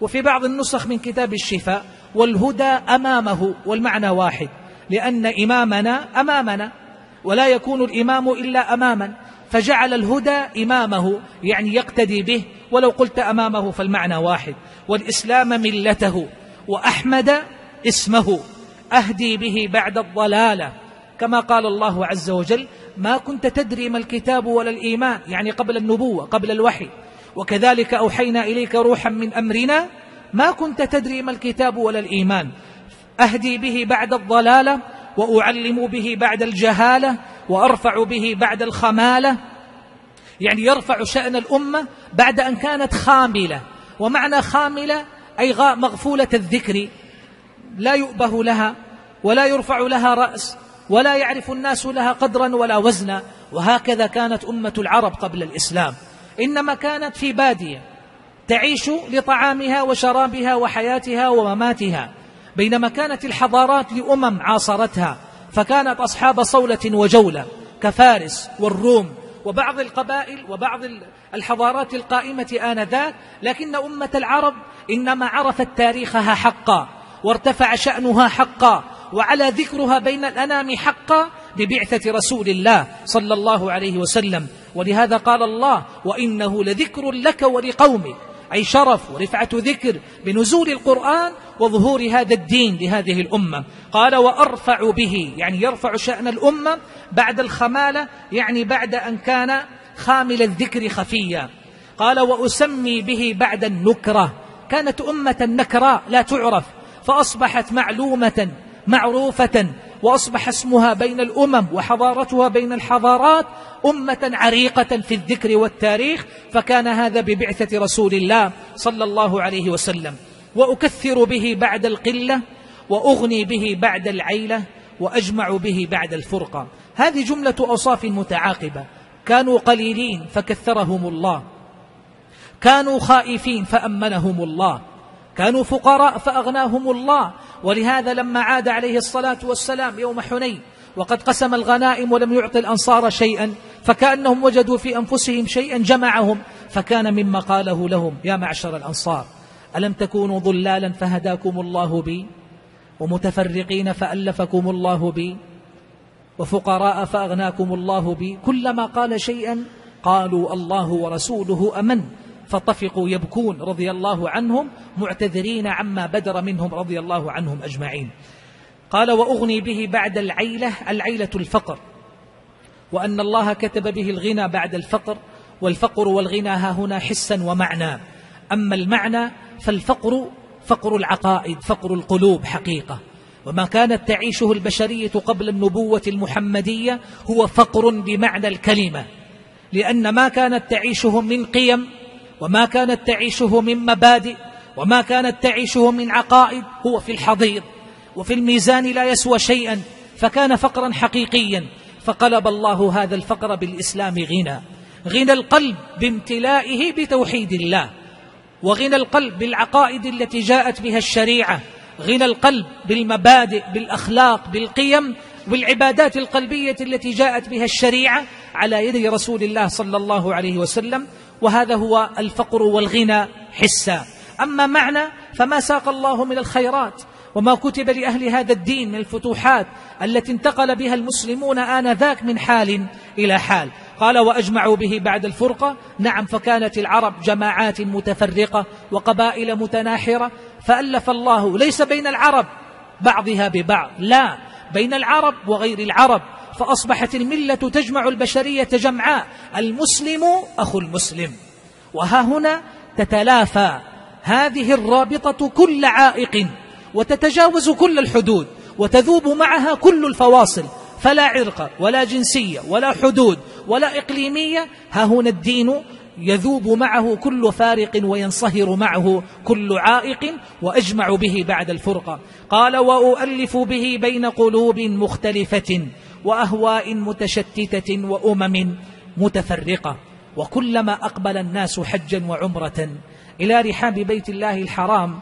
وفي بعض النسخ من كتاب الشفاء والهدى أمامه والمعنى واحد. لأن إمامنا أمامنا ولا يكون الإمام إلا أماما. فجعل الهدى إمامه يعني يقتدي به. ولو قلت أمامه فالمعنى واحد. والإسلام ملته وأحمد اسمه. أهدي به بعد الضلالة. كما قال الله عز وجل ما كنت تدري ما الكتاب ولا الإيمان. يعني قبل النبوة قبل الوحي. وكذلك أوحينا إليك روحا من أمرنا ما كنت تدري ما الكتاب ولا الإيمان. أهدي به بعد الضلالة وأعلم به بعد الجهالة وأرفع به بعد الخمالة. يعني يرفع شأن الأمة بعد أن كانت خاملة. ومعنى خاملة أي مغفولة الذكر. لا يؤبه لها ولا يرفع لها رأس ولا يعرف الناس لها قدرا ولا وزنا. وهكذا كانت أمة العرب قبل الإسلام. إنما كانت في بادية تعيش لطعامها وشرابها وحياتها ومماتها. بينما كانت الحضارات لأمم عاصرتها فكانت أصحاب صولة وجولة كفارس والروم وبعض القبائل وبعض الحضارات القائمة آنذاك لكن أمة العرب إنما عرفت تاريخها حقا وارتفع شأنها حقا وعلى ذكرها بين الأنام حقا ببعثة رسول الله صلى الله عليه وسلم. ولهذا قال الله وإنه لذكر لك ولقومك أي شرف ورفعة ذكر بنزول القرآن وظهور هذا الدين لهذه الأمة. قال وأرفع به يعني يرفع شأن الأمة بعد الخمالة يعني بعد أن كان خامل الذكر خفيا. قال وأسمي به بعد النكرة. كانت أمة نكراء لا تعرف. فأصبحت معلومة معروفة وأصبح اسمها بين الأمم وحضارتها بين الحضارات أمة عريقة في الذكر والتاريخ. فكان هذا ببعثة رسول الله صلى الله عليه وسلم. وأكثر به بعد القلة وأغني به بعد العيلة وأجمع به بعد الفرقة. هذه جملة أوصاف متعاقبة. كانوا قليلين فكثرهم الله. كانوا خائفين فأمنهم الله. كانوا فقراء فأغناهم الله. ولهذا لما عاد عليه الصلاة والسلام يوم حنين وقد قسم الغنائم ولم يعط الأنصار شيئا فكأنهم وجدوا في أنفسهم شيئا جمعهم فكان مما قاله لهم يا معشر الأنصار ألم تكونوا ضلالا فهداكم الله بي ومتفرقين فألفكم الله بي وفقراء فأغناكم الله بي كلما قال شيئا قالوا الله ورسوله أمن فطفقوا يبكون رضي الله عنهم معتذرين عما بدر منهم رضي الله عنهم أجمعين قال وأغني به بعد العيلة العيلة الفقر وأن الله كتب به الغنى بعد الفقر والفقر والغنى ها هنا حسا ومعنى أما المعنى فالفقر فقر العقائد فقر القلوب حقيقة. وما كانت تعيشه البشرية قبل النبوة المحمدية هو فقر بمعنى الكلمة. لأن ما كانت تعيشه من قيم وما كانت تعيشه من مبادئ وما كانت تعيشه من عقائد هو في الحضيض. وفي الميزان لا يسوى شيئا فكان فقرا حقيقيا. فقلب الله هذا الفقر بالإسلام غنى. غنى القلب بامتلائه بتوحيد الله. وغنى القلب بالعقائد التي جاءت بها الشريعة. غنى القلب بالمبادئ بالأخلاق بالقيم والعبادات القلبية التي جاءت بها الشريعة على يد رسول الله صلى الله عليه وسلم. وهذا هو الفقر والغنى حسا. أما معنى فما ساق الله من الخيرات وما كتب لأهل هذا الدين من الفتوحات التي انتقل بها المسلمون آنذاك من حال إلى حال. قال وأجمعوا به بعد الفرقة. نعم فكانت العرب جماعات متفرقة وقبائل متناحرة. فألف الله ليس بين العرب بعضها ببعض. لا بين العرب وغير العرب. فأصبحت الملة تجمع البشرية جمعاء. المسلم أخو المسلم. وها هنا تتلافى هذه الرابطة كل عائق وتتجاوز كل الحدود وتذوب معها كل الفواصل. فلا عرق ولا جنسية ولا حدود ولا إقليمية. ها هنا الدين يذوب معه كل فارق وينصهر معه كل عائق وأجمع به بعد الفرقة قال وأؤلف به بين قلوب مختلفة وأهواء متشتتة وأمم متفرقة. وكلما أقبل الناس حجا وعمرة إلى رحاب بيت الله الحرام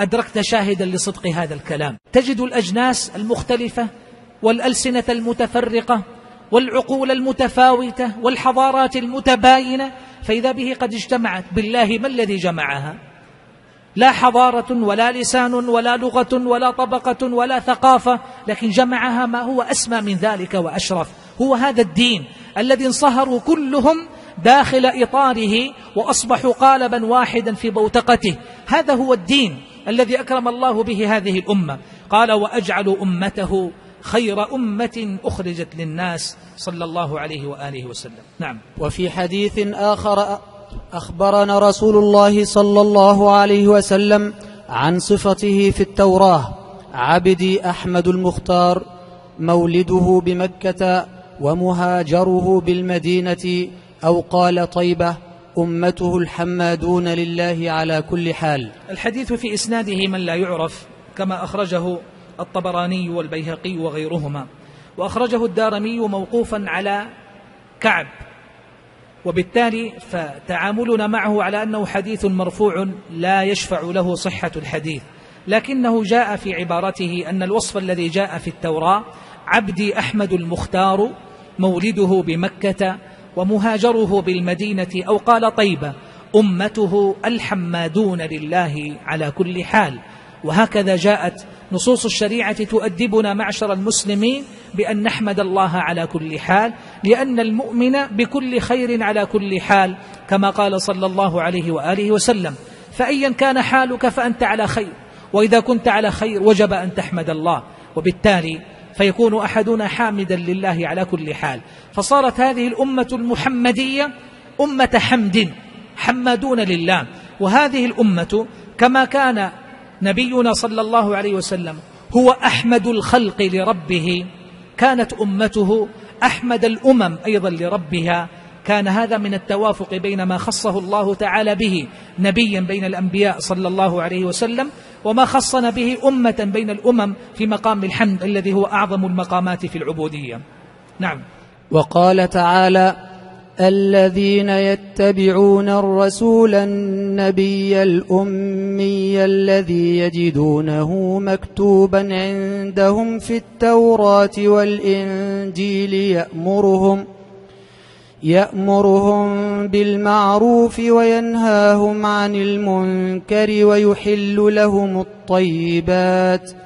أدركت شاهدا لصدق هذا الكلام. تجد الأجناس المختلفة والألسنة المتفرقة والعقول المتفاوتة والحضارات المتباينة فإذا به قد اجتمعت. بالله ما الذي جمعها؟ لا حضارة ولا لسان ولا لغة ولا طبقة ولا ثقافة لكن جمعها ما هو أسمى من ذلك وأشرف. هو هذا الدين الذي انصهروا كلهم داخل إطاره وأصبحوا قالبا واحدا في بوتقته. هذا هو الدين الذي أكرم الله به هذه الأمة. قال وأجعل أمته خير أمة أخرجت للناس صلى الله عليه وآله وسلم. نعم. وفي حديث آخر أخبرنا رسول الله صلى الله عليه وسلم عن صفته في التوراة عبدي أحمد المختار مولده بمكة ومهاجره بالمدينة أو قال طيبة أمته الحمادون لله على كل حال. الحديث في إسناده من لا يعرف كما أخرجه الطبراني والبيهقي وغيرهما. وأخرجه الدارمي موقوفا على كعب. وبالتالي فتعاملنا معه على أنه حديث مرفوع لا يشفع له صحة الحديث. لكنه جاء في عبارته أن الوصف الذي جاء في التوراة عبدي أحمد المختار مولده بمكة ومهاجره بالمدينة أو قال طيبة أمته الحمادون لله على كل حال. وهكذا جاءت نصوص الشريعة تؤدبنا معشر المسلمين بأن نحمد الله على كل حال لأن المؤمن بكل خير على كل حال كما قال صلى الله عليه وآله وسلم فأيا كان حالك فأنت على خير وإذا كنت على خير وجب أن تحمد الله. وبالتالي فيكون أحدنا حامدا لله على كل حال. فصارت هذه الأمة المحمدية أمة حمد حمادون لله. وهذه الأمة كما كان نبينا صلى الله عليه وسلم هو أحمد الخلق لربه كانت أمته أحمد الأمم أيضا لربها. كان هذا من التوافق بين ما خصه الله تعالى به نبيا بين الأنبياء صلى الله عليه وسلم وما خصنا به أمة بين الأمم في مقام الحمد الذي هو أعظم المقامات في العبودية. نعم. وقال تعالى الذين يتبعون الرسول النبي الأمي الذي يجدونه مكتوبا عندهم في التوراة والإنجيل يأمرهم يأمرهم بالمعروف وينهاهم عن المنكر ويحل لهم الطيبات ۖ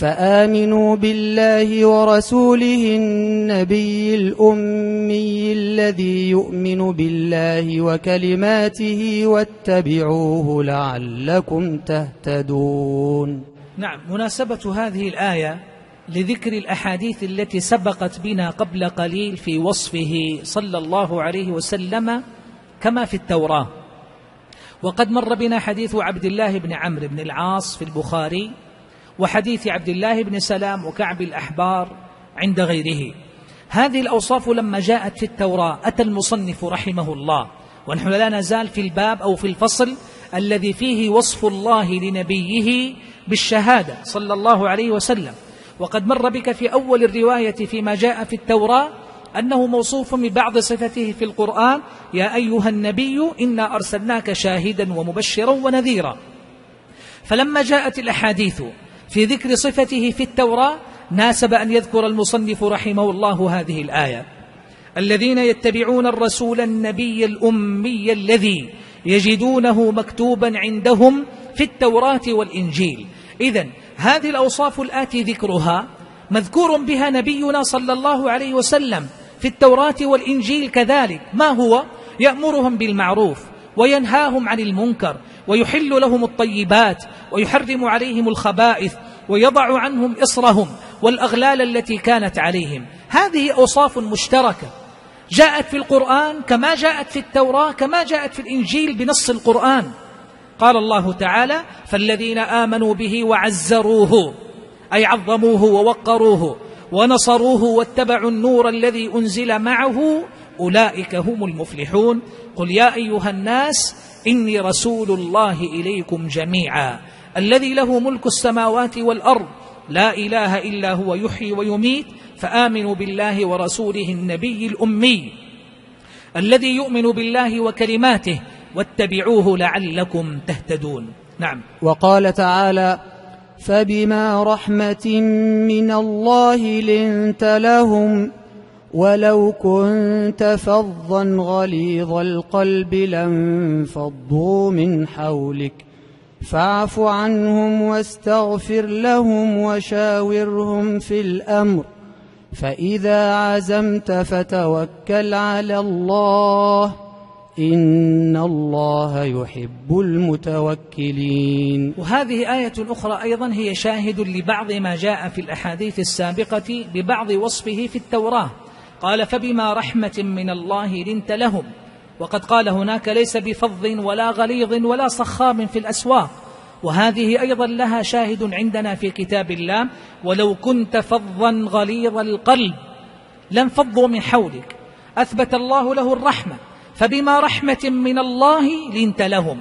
فآمنوا بالله ورسوله النبي الأمي الذي يؤمن بالله وكلماته واتبعوه لعلكم تهتدون. نعم مناسبة هذه الآية لذكر الأحاديث التي سبقت بنا قبل قليل في وصفه صلى الله عليه وسلم كما في التوراة. وقد مر بنا حديث عبد الله بن عمرو بن العاص في البخاري وحديث عبد الله بن سلام وكعب الأحبار عند غيره. هذه الأوصاف لما جاءت في التوراة أتى المصنف رحمه الله. ونحن لا نزال في الباب أو في الفصل الذي فيه وصف الله لنبيه بالشهادة صلى الله عليه وسلم. وقد مر بك في أول الرواية فيما جاء في التوراة أنه موصوف ببعض صفته في القرآن يا أيها النبي إنا أرسلناك شاهدا ومبشرا ونذيرا. فلما جاءت الأحاديث في ذكر صفته في التوراة ناسب أن يذكر المصنف رحمه الله هذه الآية. الذين يتبعون الرسول النبي الأمي الذي يجدونه مكتوبا عندهم في التوراة والإنجيل. إذا هذه الأوصاف الآتي ذكرها مذكور بها نبينا صلى الله عليه وسلم في التوراة والإنجيل كذلك. ما هو؟ يأمرهم بالمعروف وينهاهم عن المنكر ويحل لهم الطيبات ويحرم عليهم الخبائث ويضع عنهم إصرهم والأغلال التي كانت عليهم. هذه أوصاف مشتركة. جاءت في القرآن كما جاءت في التوراة كما جاءت في الإنجيل بنص القرآن. قال الله تعالى فالذين آمنوا به وعزروه أي عظموه ووقروه ونصروه واتبعوا النور الذي أنزل معه أولئك هم المفلحون. قل يا أيها الناس إني رسول الله إليكم جميعا الذي له ملك السماوات والأرض لا إله إلا هو يحيي ويميت فآمنوا بالله ورسوله النبي الأمي الذي يؤمن بالله وكلماته واتبعوه لعلكم تهتدون. نعم. وقال تعالى فبما رحمة من الله لنت لهم ولو كنت فظا غليظ القلب لانفضوا من حولك. فاعف عنهم واستغفر لهم وشاورهم في الأمر. فإذا عزمت فتوكل على الله. إن الله يحب المتوكلين. وهذه آية أخرى أيضا هي شاهد لبعض ما جاء في الأحاديث السابقة ببعض وصفه في التوراة. قال فبما رحمة من الله لنت لهم. وقد قال هناك ليس بفظ ولا غليظ ولا صخام في الأسواق. وهذه أيضا لها شاهد عندنا في كتاب الله. ولو كنت فظا غليظ القلب لانفضوا من حولك. أثبت الله له الرحمة. فبما رحمة من الله لنت لهم.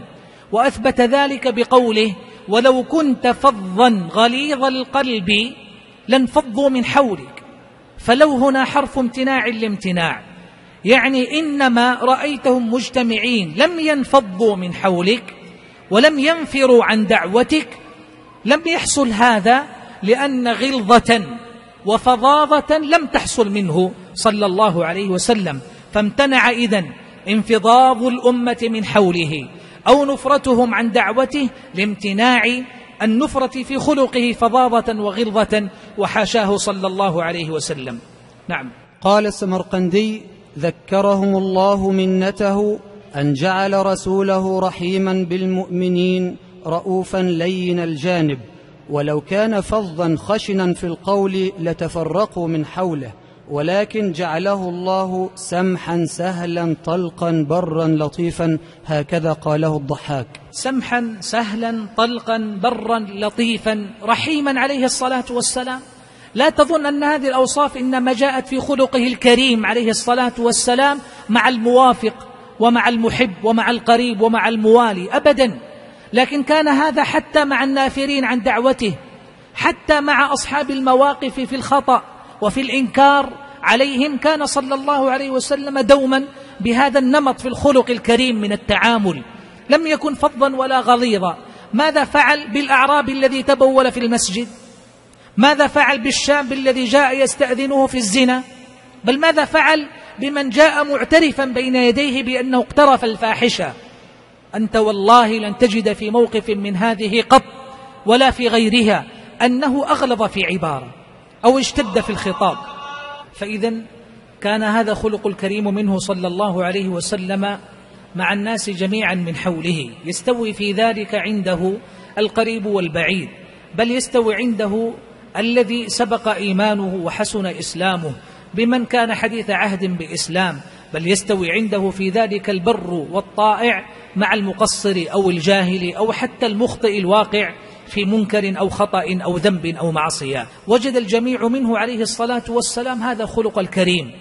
وأثبت ذلك بقوله ولو كنت فظا غليظ القلب لانفضوا من حولك. فلو هنا حرف امتناع لامتناع. يعني إنما رأيتهم مجتمعين لم ينفضوا من حولك ولم ينفروا عن دعوتك. لم يحصل هذا لأن غلظة وفظاظة لم تحصل منه صلى الله عليه وسلم. فامتنع إذن انفضاض الأمة من حوله أو نفرتهم عن دعوته لامتناع النفرة في خلقه فظاظة وغلظة وحاشاه صلى الله عليه وسلم. نعم. قال السمرقندي ذكرهم الله منته أن جعل رسوله رحيما بالمؤمنين رؤوفا لين الجانب ولو كان فظا خشنا في القول لتفرقوا من حوله. ولكن جعله الله سمحا سهلا طلقا برا لطيفا هكذا قاله الضحاك. سمحا سهلا طلقا برا لطيفا رحيما عليه الصلاة والسلام. لا تظن أن هذه الأوصاف إنما جاءت في خلقه الكريم عليه الصلاة والسلام مع الموافق ومع المحب ومع القريب ومع الموالي أبدا. لكن كان هذا حتى مع النافرين عن دعوته حتى مع أصحاب المواقف في الخطأ. وفي الإنكار عليهم كان صلى الله عليه وسلم دوما بهذا النمط في الخلق الكريم من التعامل. لم يكن فظا ولا غليظا. ماذا فعل بالأعراب الذي تبول في المسجد؟ ماذا فعل بالشاب الذي جاء يستأذنه في الزنا؟ بل ماذا فعل بمن جاء معترفا بين يديه بأنه اقترف الفاحشة؟ أنت والله لن تجد في موقف من هذه قط ولا في غيرها أنه أغلظ في عبارة. أو اشتد في الخطاب. فإذا كان هذا خلق الكريم منه صلى الله عليه وسلم مع الناس جميعا من حوله. يستوي في ذلك عنده القريب والبعيد بل يستوي عنده الذي سبق إيمانه وحسن إسلامه بمن كان حديث عهد بإسلام بل يستوي عنده في ذلك البر والطائع مع المقصر أو الجاهل أو حتى المخطئ الواقع في منكر أو خطأ أو ذنب أو معصية. وجد الجميع منه عليه الصلاة والسلام هذا خلق الكريم.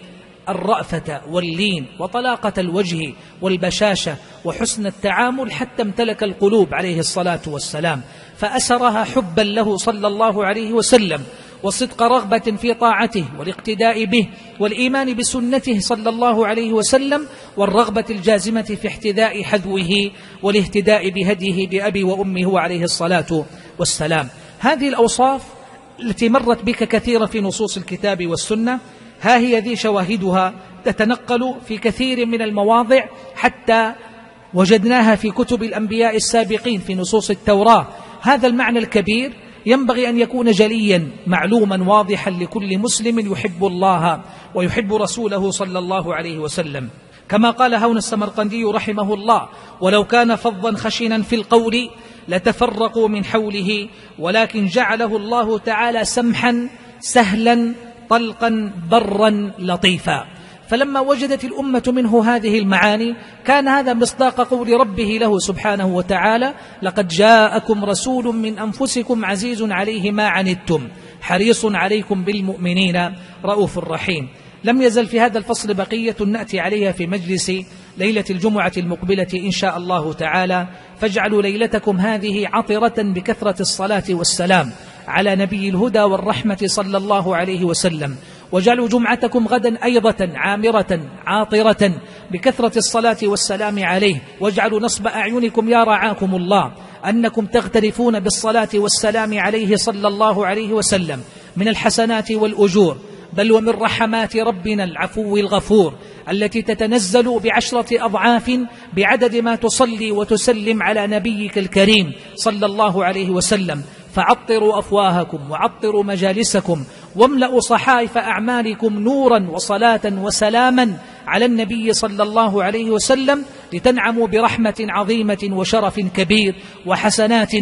الرأفة واللين وطلاقة الوجه والبشاشة وحسن التعامل حتى امتلك القلوب عليه الصلاة والسلام. فأسرها حبا له صلى الله عليه وسلم. وصدق رغبة في طاعته والاقتداء به والإيمان بسنته صلى الله عليه وسلم والرغبة الجازمة في احتذاء حذوه والاهتداء بهديه بأبي وأمه عليه الصلاة والسلام. هذه الأوصاف التي مرت بك كثيرا في نصوص الكتاب والسنة ها هي ذي شواهدها تتنقل في كثير من المواضع حتى وجدناها في كتب الأنبياء السابقين في نصوص التوراة. هذا المعنى الكبير ينبغي أن يكون جليا معلوما واضحا لكل مسلم يحب الله ويحب رسوله صلى الله عليه وسلم. كما قال هون السمرقندي رحمه الله ولو كان فظا خشنا في القول لتفرقوا من حوله ولكن جعله الله تعالى سمحا سهلا طلقا برا لطيفا. فلما وجدت الأمة منه هذه المعاني كان هذا مصداق قول ربه له سبحانه وتعالى لقد جاءكم رسول من أنفسكم عزيز عليه ما عنتم حريص عليكم بالمؤمنين رؤوف رحيم. لم يزل في هذا الفصل بقية نأتي عليها في مجلس ليلة الجمعة المقبلة إن شاء الله تعالى. فاجعلوا ليلتكم هذه عطرة بكثرة الصلاة والسلام على نبي الهدى والرحمة صلى الله عليه وسلم. واجعلوا جمعتكم غدا أيضة عامرة عاطرة بكثرة الصلاة والسلام عليه. واجعلوا نصب أعينكم يا رعاكم الله أنكم تغترفون بالصلاة والسلام عليه صلى الله عليه وسلم. من الحسنات والأجور. بل ومن رحمات ربنا العفو الغفور التي تتنزل بعشرة أضعاف بعدد ما تصلي وتسلم على نبيك الكريم صلى الله عليه وسلم. فعطروا أفواهكم وعطروا مجالسكم واملأوا صحائف أعمالكم نورا وصلاة وسلاما على النبي صلى الله عليه وسلم لتنعموا برحمة عظيمة وشرف كبير وحسنات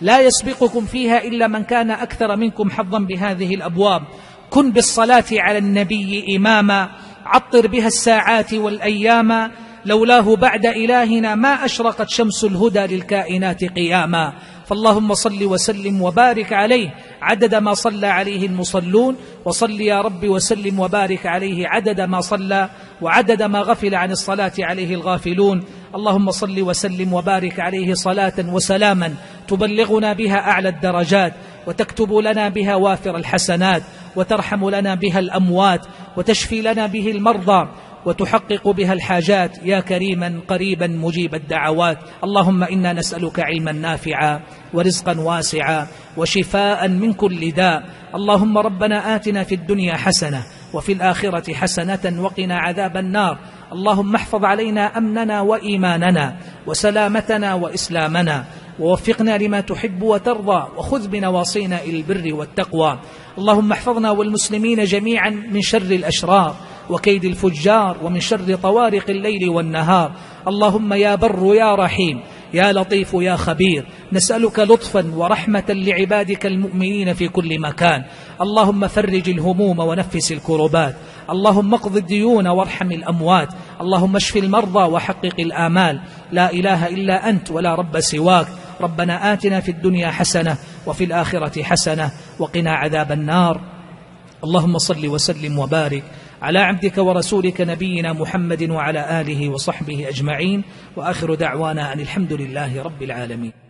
لا يسبقكم فيها إلا من كان أكثر منكم حظا بهذه الأبواب. كن بالصلاة على النبي إماما. عطر بها الساعات والأيام. لولاه بعد إلهنا ما أشرقت شمس الهدى للكائنات قياما. فاللهم صل وسلم وبارك عليه. عدد ما صلى عليه المصلون. وصل يا رب وسلم وبارك عليه. عدد ما صلى وعدد ما غفل عن الصلاة عليه الغافلون. اللهم صل وسلم وبارك عليه صلاة وسلاما. تبلغنا بها أعلى الدرجات. وتكتب لنا بها وافر الحسنات. وترحم لنا بها الأموات. وتشفي لنا به المرضى. وتحقق بها الحاجات. يا كريما قريبا مجيب الدعوات. اللهم إنا نسألك علما نافعا ورزقا واسعا وشفاء من كل داء. اللهم ربنا آتنا في الدنيا حسنة وفي الآخرة حسنة وقنا عذاب النار. اللهم احفظ علينا أمننا وإيماننا وسلامتنا وإسلامنا. ووفقنا لما تحب وترضى وخذ بنواصينا إلى البر والتقوى. اللهم احفظنا والمسلمين جميعا من شر الأشرار. وكيد الفجار ومن شر طوارق الليل والنهار. اللهم يا بر يا رحيم يا لطيف يا خبير نسألك لطفا ورحمة لعبادك المؤمنين في كل مكان. اللهم فرج الهموم ونفس الكربات. اللهم اقض الديون وارحم الأموات. اللهم اشف المرضى وحقق الآمال. لا إله إلا أنت ولا رب سواك. ربنا آتنا في الدنيا حسنة وفي الآخرة حسنة وقنا عذاب النار. اللهم صل وسلم وبارك على عبدك ورسولك نبينا محمد وعلى آله وصحبه أجمعين وآخر دعوانا أن الحمد لله رب العالمين.